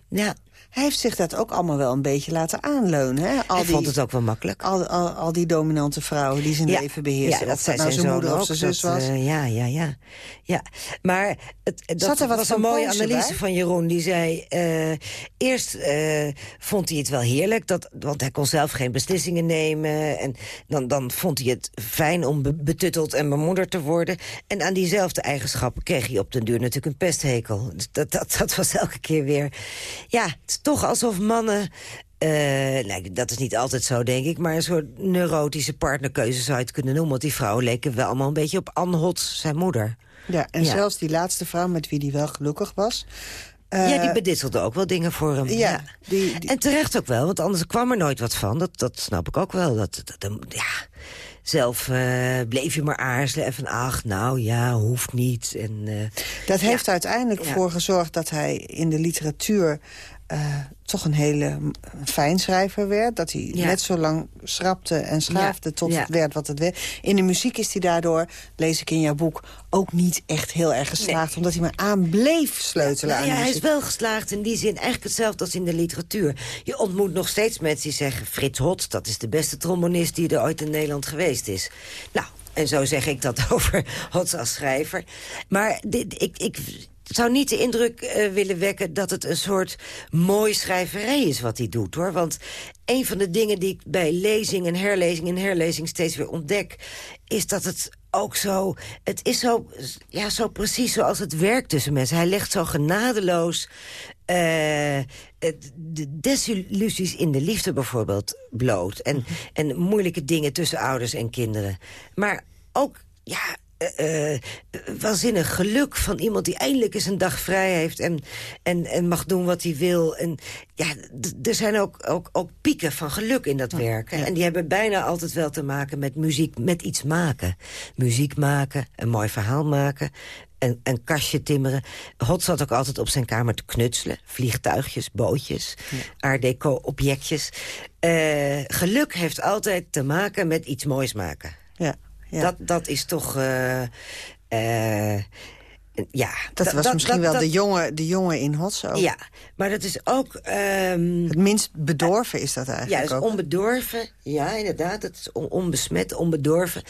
ja. Hij heeft zich dat ook allemaal wel een beetje laten aanleunen. Hè? Al Hij vond het ook wel makkelijk. Al, al, al die dominante vrouwen die zijn Ja, leven beheersen. Ja, dat of zei dat nou zijn zijn moeder of zijn zus dat, was. eh, ja, ja, ja. ja. Maar het, Zat dat er wat was een mooie analyse bij? van Jeroen. Die zei, eh, eerst eh, vond hij het wel heerlijk... Dat, want hij kon zelf geen beslissingen nemen. En dan, dan vond hij het fijn om be- betutteld en bemoederd te worden. En aan diezelfde eigenschappen kreeg hij op den duur natuurlijk een pesthekel. Dus dat, dat, dat was elke keer weer... Ja, toch alsof mannen... eh, nee, dat is niet altijd zo, denk ik. Maar een soort neurotische partnerkeuze zou je het kunnen noemen. Want die vrouwen leken wel allemaal een beetje op Anne Hots, zijn moeder. Ja, en Ja. zelfs die laatste vrouw met wie hij wel gelukkig was. ja, die eh, bedisselde ook wel dingen voor hem. Ja, Die, die, En terecht ook wel, want anders kwam er nooit wat van. Dat, dat snap ik ook wel. Dat, dat, dat- ja, zelf eh, bleef je maar aarzelen. En van, ach, nou ja, hoeft niet. En, eh, Dat ja. heeft uiteindelijk voor gezorgd dat hij in de literatuur... eh, toch een hele m- fijnschrijver werd. Dat hij Ja. net zo lang schrapte en schaafde tot Ja. het werd wat het werd. In de muziek is hij daardoor, lees ik in jouw boek... ook niet echt heel erg geslaagd. Omdat hij maar aan bleef sleutelen aan ja, hij is wel geslaagd in die zin. Eigenlijk hetzelfde als in de literatuur. Je ontmoet nog steeds mensen die zeggen... Frits Hot, dat is de beste trombonist die er ooit in Nederland geweest is. Nou, en zo zeg ik dat <laughs> over Hots als schrijver. Maar dit, ik, ik zou niet de indruk eh, willen wekken... dat het een soort mooi schrijverij is wat hij doet, hoor. Want een van de dingen die ik bij lezing en herlezing en herlezing steeds weer ontdek... is dat het ook zo... Het is zo, ja, zo precies zoals het werkt tussen mensen. Hij legt zo genadeloos... eh, het- de desillusies in de liefde bijvoorbeeld bloot. En, en moeilijke dingen tussen ouders en kinderen. Maar ook, ja, eh, waanzinnig geluk van iemand die eindelijk eens een dag vrij heeft... en, en, en mag doen wat hij wil. En ja, er zijn ook, ook, ook pieken van geluk in dat werk. hè. En die hebben bijna altijd wel te maken met muziek, met iets maken. Muziek maken, een mooi verhaal maken... Een, een kastje timmeren. Hot zat ook altijd op zijn kamer te knutselen. Vliegtuigjes, bootjes, art deco-objectjes. Eh, geluk heeft altijd te maken met iets moois maken. Ja, ja. Dat, dat is toch... eh, eh, ja, Dat was misschien wel de, jongen, de jongen in Hots ook. Ja, maar dat is ook... ehm, Het minst bedorven is dat eigenlijk ja, is ook. onbedorven. Ja, inderdaad. Het is on- onbesmet, onbedorven.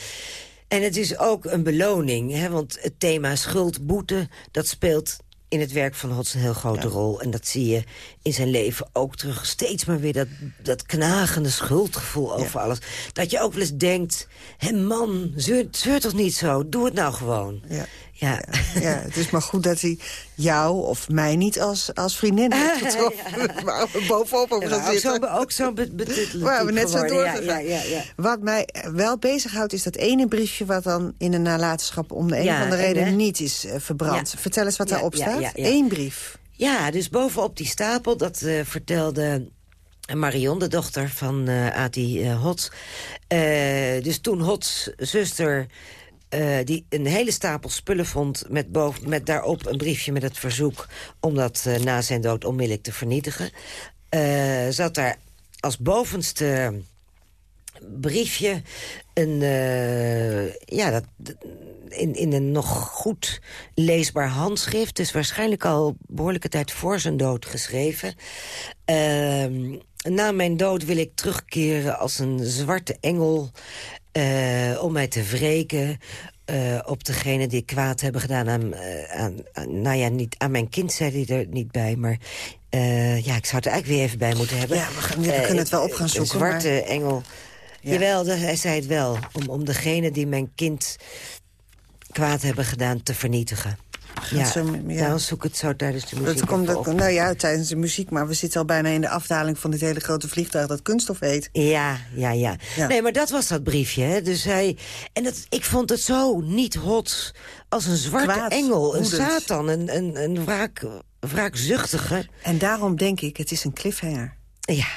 En het is ook een beloning. Hè, want het thema schuld, boete, dat speelt in het werk van Hots een heel grote rol. En dat zie je in zijn leven ook terug. Steeds maar weer dat, dat knagende schuldgevoel over alles. Dat je ook wel eens denkt... Hé man, zeur, zeur toch niet zo? Doe het nou gewoon. Ja. Ja. Ja, het is maar goed dat hij jou of mij niet als, als vriendin heeft <laughs> getroffen. Waar we bovenop Ja, gaan ook zitten. zo, ook zo bet- betitelend Waar we net zo. Ja, doorgegaan. ja, ja, ja. Wat mij wel bezighoudt is dat ene briefje... wat dan in de nalatenschap om de een Ja, of andere en, reden hè? niet is eh, verbrand. Ja. Vertel eens wat Ja, daarop ja, staat. ja, ja. Eén brief. Ja, dus bovenop die stapel, dat eh, vertelde Marion, de dochter van uh, Ati uh, Hot. Uh, dus toen Hots zuster die een hele stapel spullen vond... Met, met daarop een briefje met het verzoek... om dat na zijn dood onmiddellijk te vernietigen... zat daar als bovenste briefje een, ja, dat, in, in een nog goed leesbaar handschrift. Dus waarschijnlijk al behoorlijke tijd voor zijn dood geschreven. Uh, na mijn dood wil ik terugkeren als een zwarte engel... Uh, om mij te wreken uh, op degene die kwaad hebben gedaan aan, uh, aan, aan, Nou ja, niet, aan mijn kind zei hij er niet bij, maar... ja, ik zou het eigenlijk weer even bij moeten hebben. Ja, we, gaan, we kunnen het wel op gaan zoeken. Een zwarte engel. Ja. Jawel, hij zei het wel. Om, om degene die mijn kind kwaad hebben gedaan te vernietigen. Ja, zo, ja. Zoek het zo tijdens de muziek dat komt dat, Nou ja, tijdens de muziek, maar we zitten al bijna in de afdaling... van dit hele grote vliegtuig dat kunststof heet. Ja, ja, ja. ja. Nee, maar dat was dat briefje, hè. Dus hij... En dat, ik vond het zo niet hot als een zwarte Kwaad, engel, een satan, een, een, een wraak, wraakzuchtige. En daarom denk ik, het is een cliffhanger. Ja.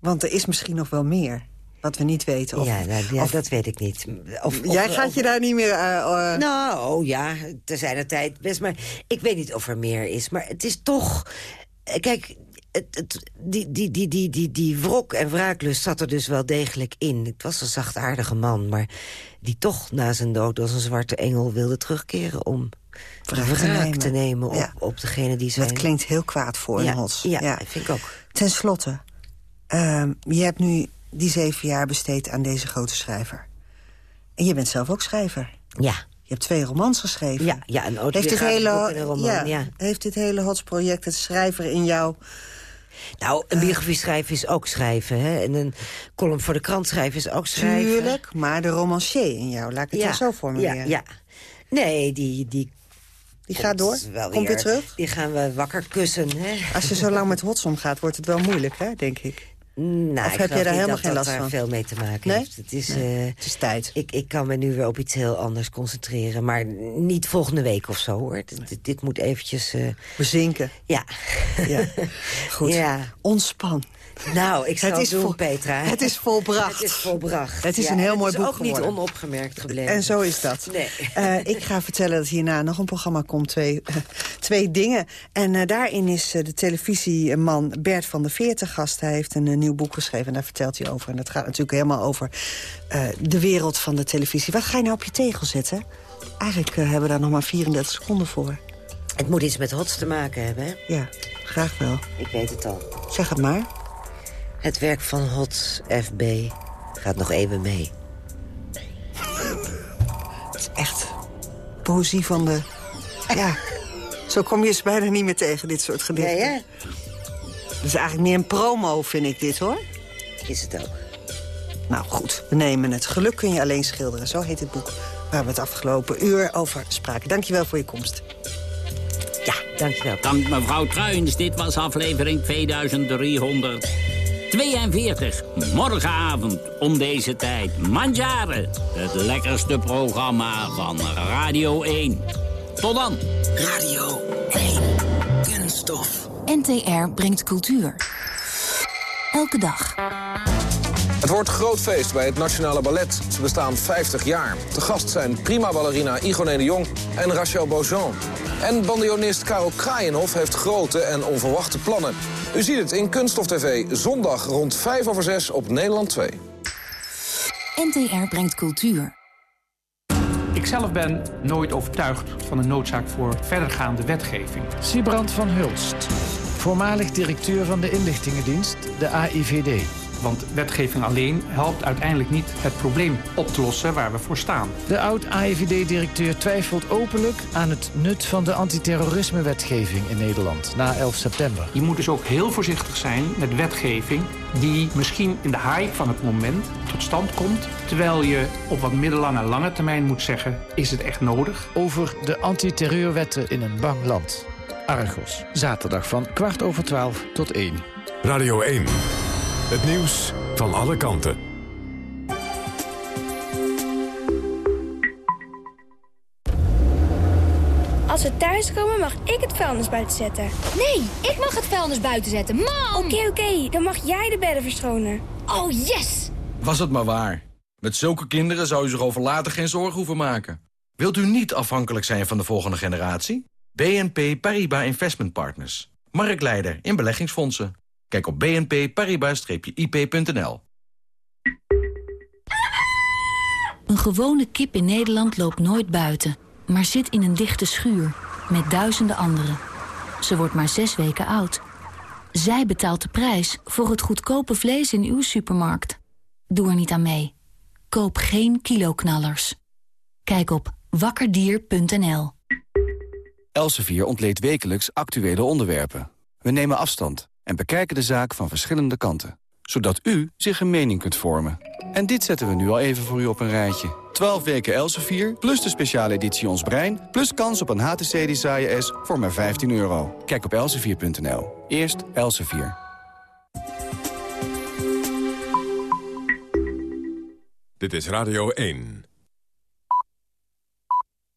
Want er is misschien nog wel meer. Wat we niet weten. Of, ja, nou, ja dat weet ik niet. Of, Jij gaat je daar niet meer... Uh. Nou, oh ja, er zijn er tijd best. Maar ik weet niet of er meer is. Maar het is toch... Kijk, het, het, die, die, die, die, die, die wrok en wraaklust zat er dus wel degelijk in. Het was een zachtaardige man, maar die toch na zijn dood... als een zwarte engel wilde terugkeren om wraak te nemen, op, op degene die zijn... Dat klinkt heel kwaad voor ja, Hots. Ja, ja, vind ik ook. Ten slotte, uh, je hebt nu die zeven jaar besteed aan deze grote schrijver. En je bent zelf ook schrijver. Ja. Je hebt twee romans geschreven. Ja, ja een heeft dit hele, een roman, ja, ja. Heeft dit hele HOTS-project, het schrijver in jou... Nou, een biografie schrijven is ook schrijven. Hè? En een column voor de krant schrijven is ook schrijven. Tuurlijk, maar de romancier in jou, laat ik het ja, zo formuleren. Ja, ja. Nee, die, die die gaat door? Komt weer, terug? Die gaan we wakker kussen. Hè? Als je zo lang met hots omgaat, wordt het wel moeilijk, hè, denk ik. Nou, of heb je daar helemaal geen last van? daar veel mee te maken nee? heeft. Het is, nee, uh, het is tijd. Ik, ik kan me nu weer op iets heel anders concentreren. Maar niet volgende week of zo, hoor. Dit, dit moet eventjes... Uh... Bezinken. Ja. ja. <laughs> Goed. Ja. Ontspan. Nou, ik zou het, is doen, vol, Petra. Het is volbracht. Het is volbracht. Het is een heel mooi boek Het is ook niet onopgemerkt gebleven. En zo is dat. Nee. Uh, ik ga vertellen dat hierna nog een programma komt. Twee, uh, twee dingen. En uh, daarin is de televisieman Bert van der Veertig gast. Hij heeft een nieuw boek geschreven en daar vertelt hij over. En dat gaat natuurlijk helemaal over de wereld van de televisie. Wat ga je nou op je tegel zetten? Eigenlijk hebben we daar nog maar 34 seconden voor. Het moet iets met hots te maken hebben, hè? Ja, graag wel. Ik weet het al. Zeg het maar. Het werk van HOTS FB gaat nog even mee. Het is echt poëzie van de... Ja, zo kom je ze bijna niet meer tegen, dit soort gedichten. Ja, ja. Het is eigenlijk meer een promo, vind ik dit, hoor. Is het ook. Nou, goed, we nemen het. Geluk kun je alleen schilderen, zo heet het boek... waar we het afgelopen uur over spraken. Dankjewel voor je komst. Ja, dankjewel. Dank mevrouw Truijns. Dit was aflevering 2300. 42. Morgenavond om deze tijd. Manjaren. Het lekkerste programma van Radio 1. Tot dan. Radio 1. Kunststof. NTR brengt cultuur. Elke dag. Het wordt groot feest bij het Nationale Ballet. Ze bestaan 50 jaar. Te gast zijn prima ballerina Igoné de Jong en Rachel Beaujean. En bandionist Karel Kraaienhof heeft grote en onverwachte plannen. U ziet het in Kunststof TV zondag rond 5 over 6 op Nederland 2. NTR brengt cultuur. Ikzelf ben nooit overtuigd van de noodzaak voor verdergaande wetgeving. Sibrand van Hulst, voormalig directeur van de inlichtingendienst, de AIVD. Want wetgeving alleen helpt uiteindelijk niet het probleem op te lossen waar we voor staan. De oud-AIVD-directeur twijfelt openlijk aan het nut van de antiterrorisme-wetgeving in Nederland na 11 september. Je moet dus ook heel voorzichtig zijn met wetgeving die misschien in de hype van het moment tot stand komt. Terwijl je op wat middellange en lange termijn moet zeggen, is het echt nodig? Over de antiterreurwetten in een bang land. Argos, zaterdag van kwart over twaalf tot één. Radio 1. Het nieuws van alle kanten. Als we thuiskomen mag ik het vuilnis buiten zetten. Nee, ik mag het vuilnis buiten zetten. Mam! Oké, oké. Dan mag jij de bedden verschonen. Oh, yes! Was het maar waar. Met zulke kinderen zou u zich over later geen zorgen hoeven maken. Wilt u niet afhankelijk zijn van de volgende generatie? BNP Paribas Investment Partners. Marktleider in beleggingsfondsen. Kijk op bnp-paribas-ip.nl. Een gewone kip in Nederland loopt nooit buiten, maar zit in een dichte schuur met duizenden anderen. Ze wordt maar zes weken oud. Zij betaalt de prijs voor het goedkope vlees in uw supermarkt. Doe er niet aan mee. Koop geen kiloknallers. Kijk op wakkerdier.nl. Elsevier ontleedt wekelijks actuele onderwerpen. We nemen afstand en bekijken de zaak van verschillende kanten. Zodat u zich een mening kunt vormen. En dit zetten we nu al even voor u op een rijtje. 12 weken Elsevier, plus de speciale editie Ons Brein... plus kans op een HTC Desire S voor maar 15 euro. Kijk op elsevier.nl. Eerst Elsevier. Dit is Radio 1.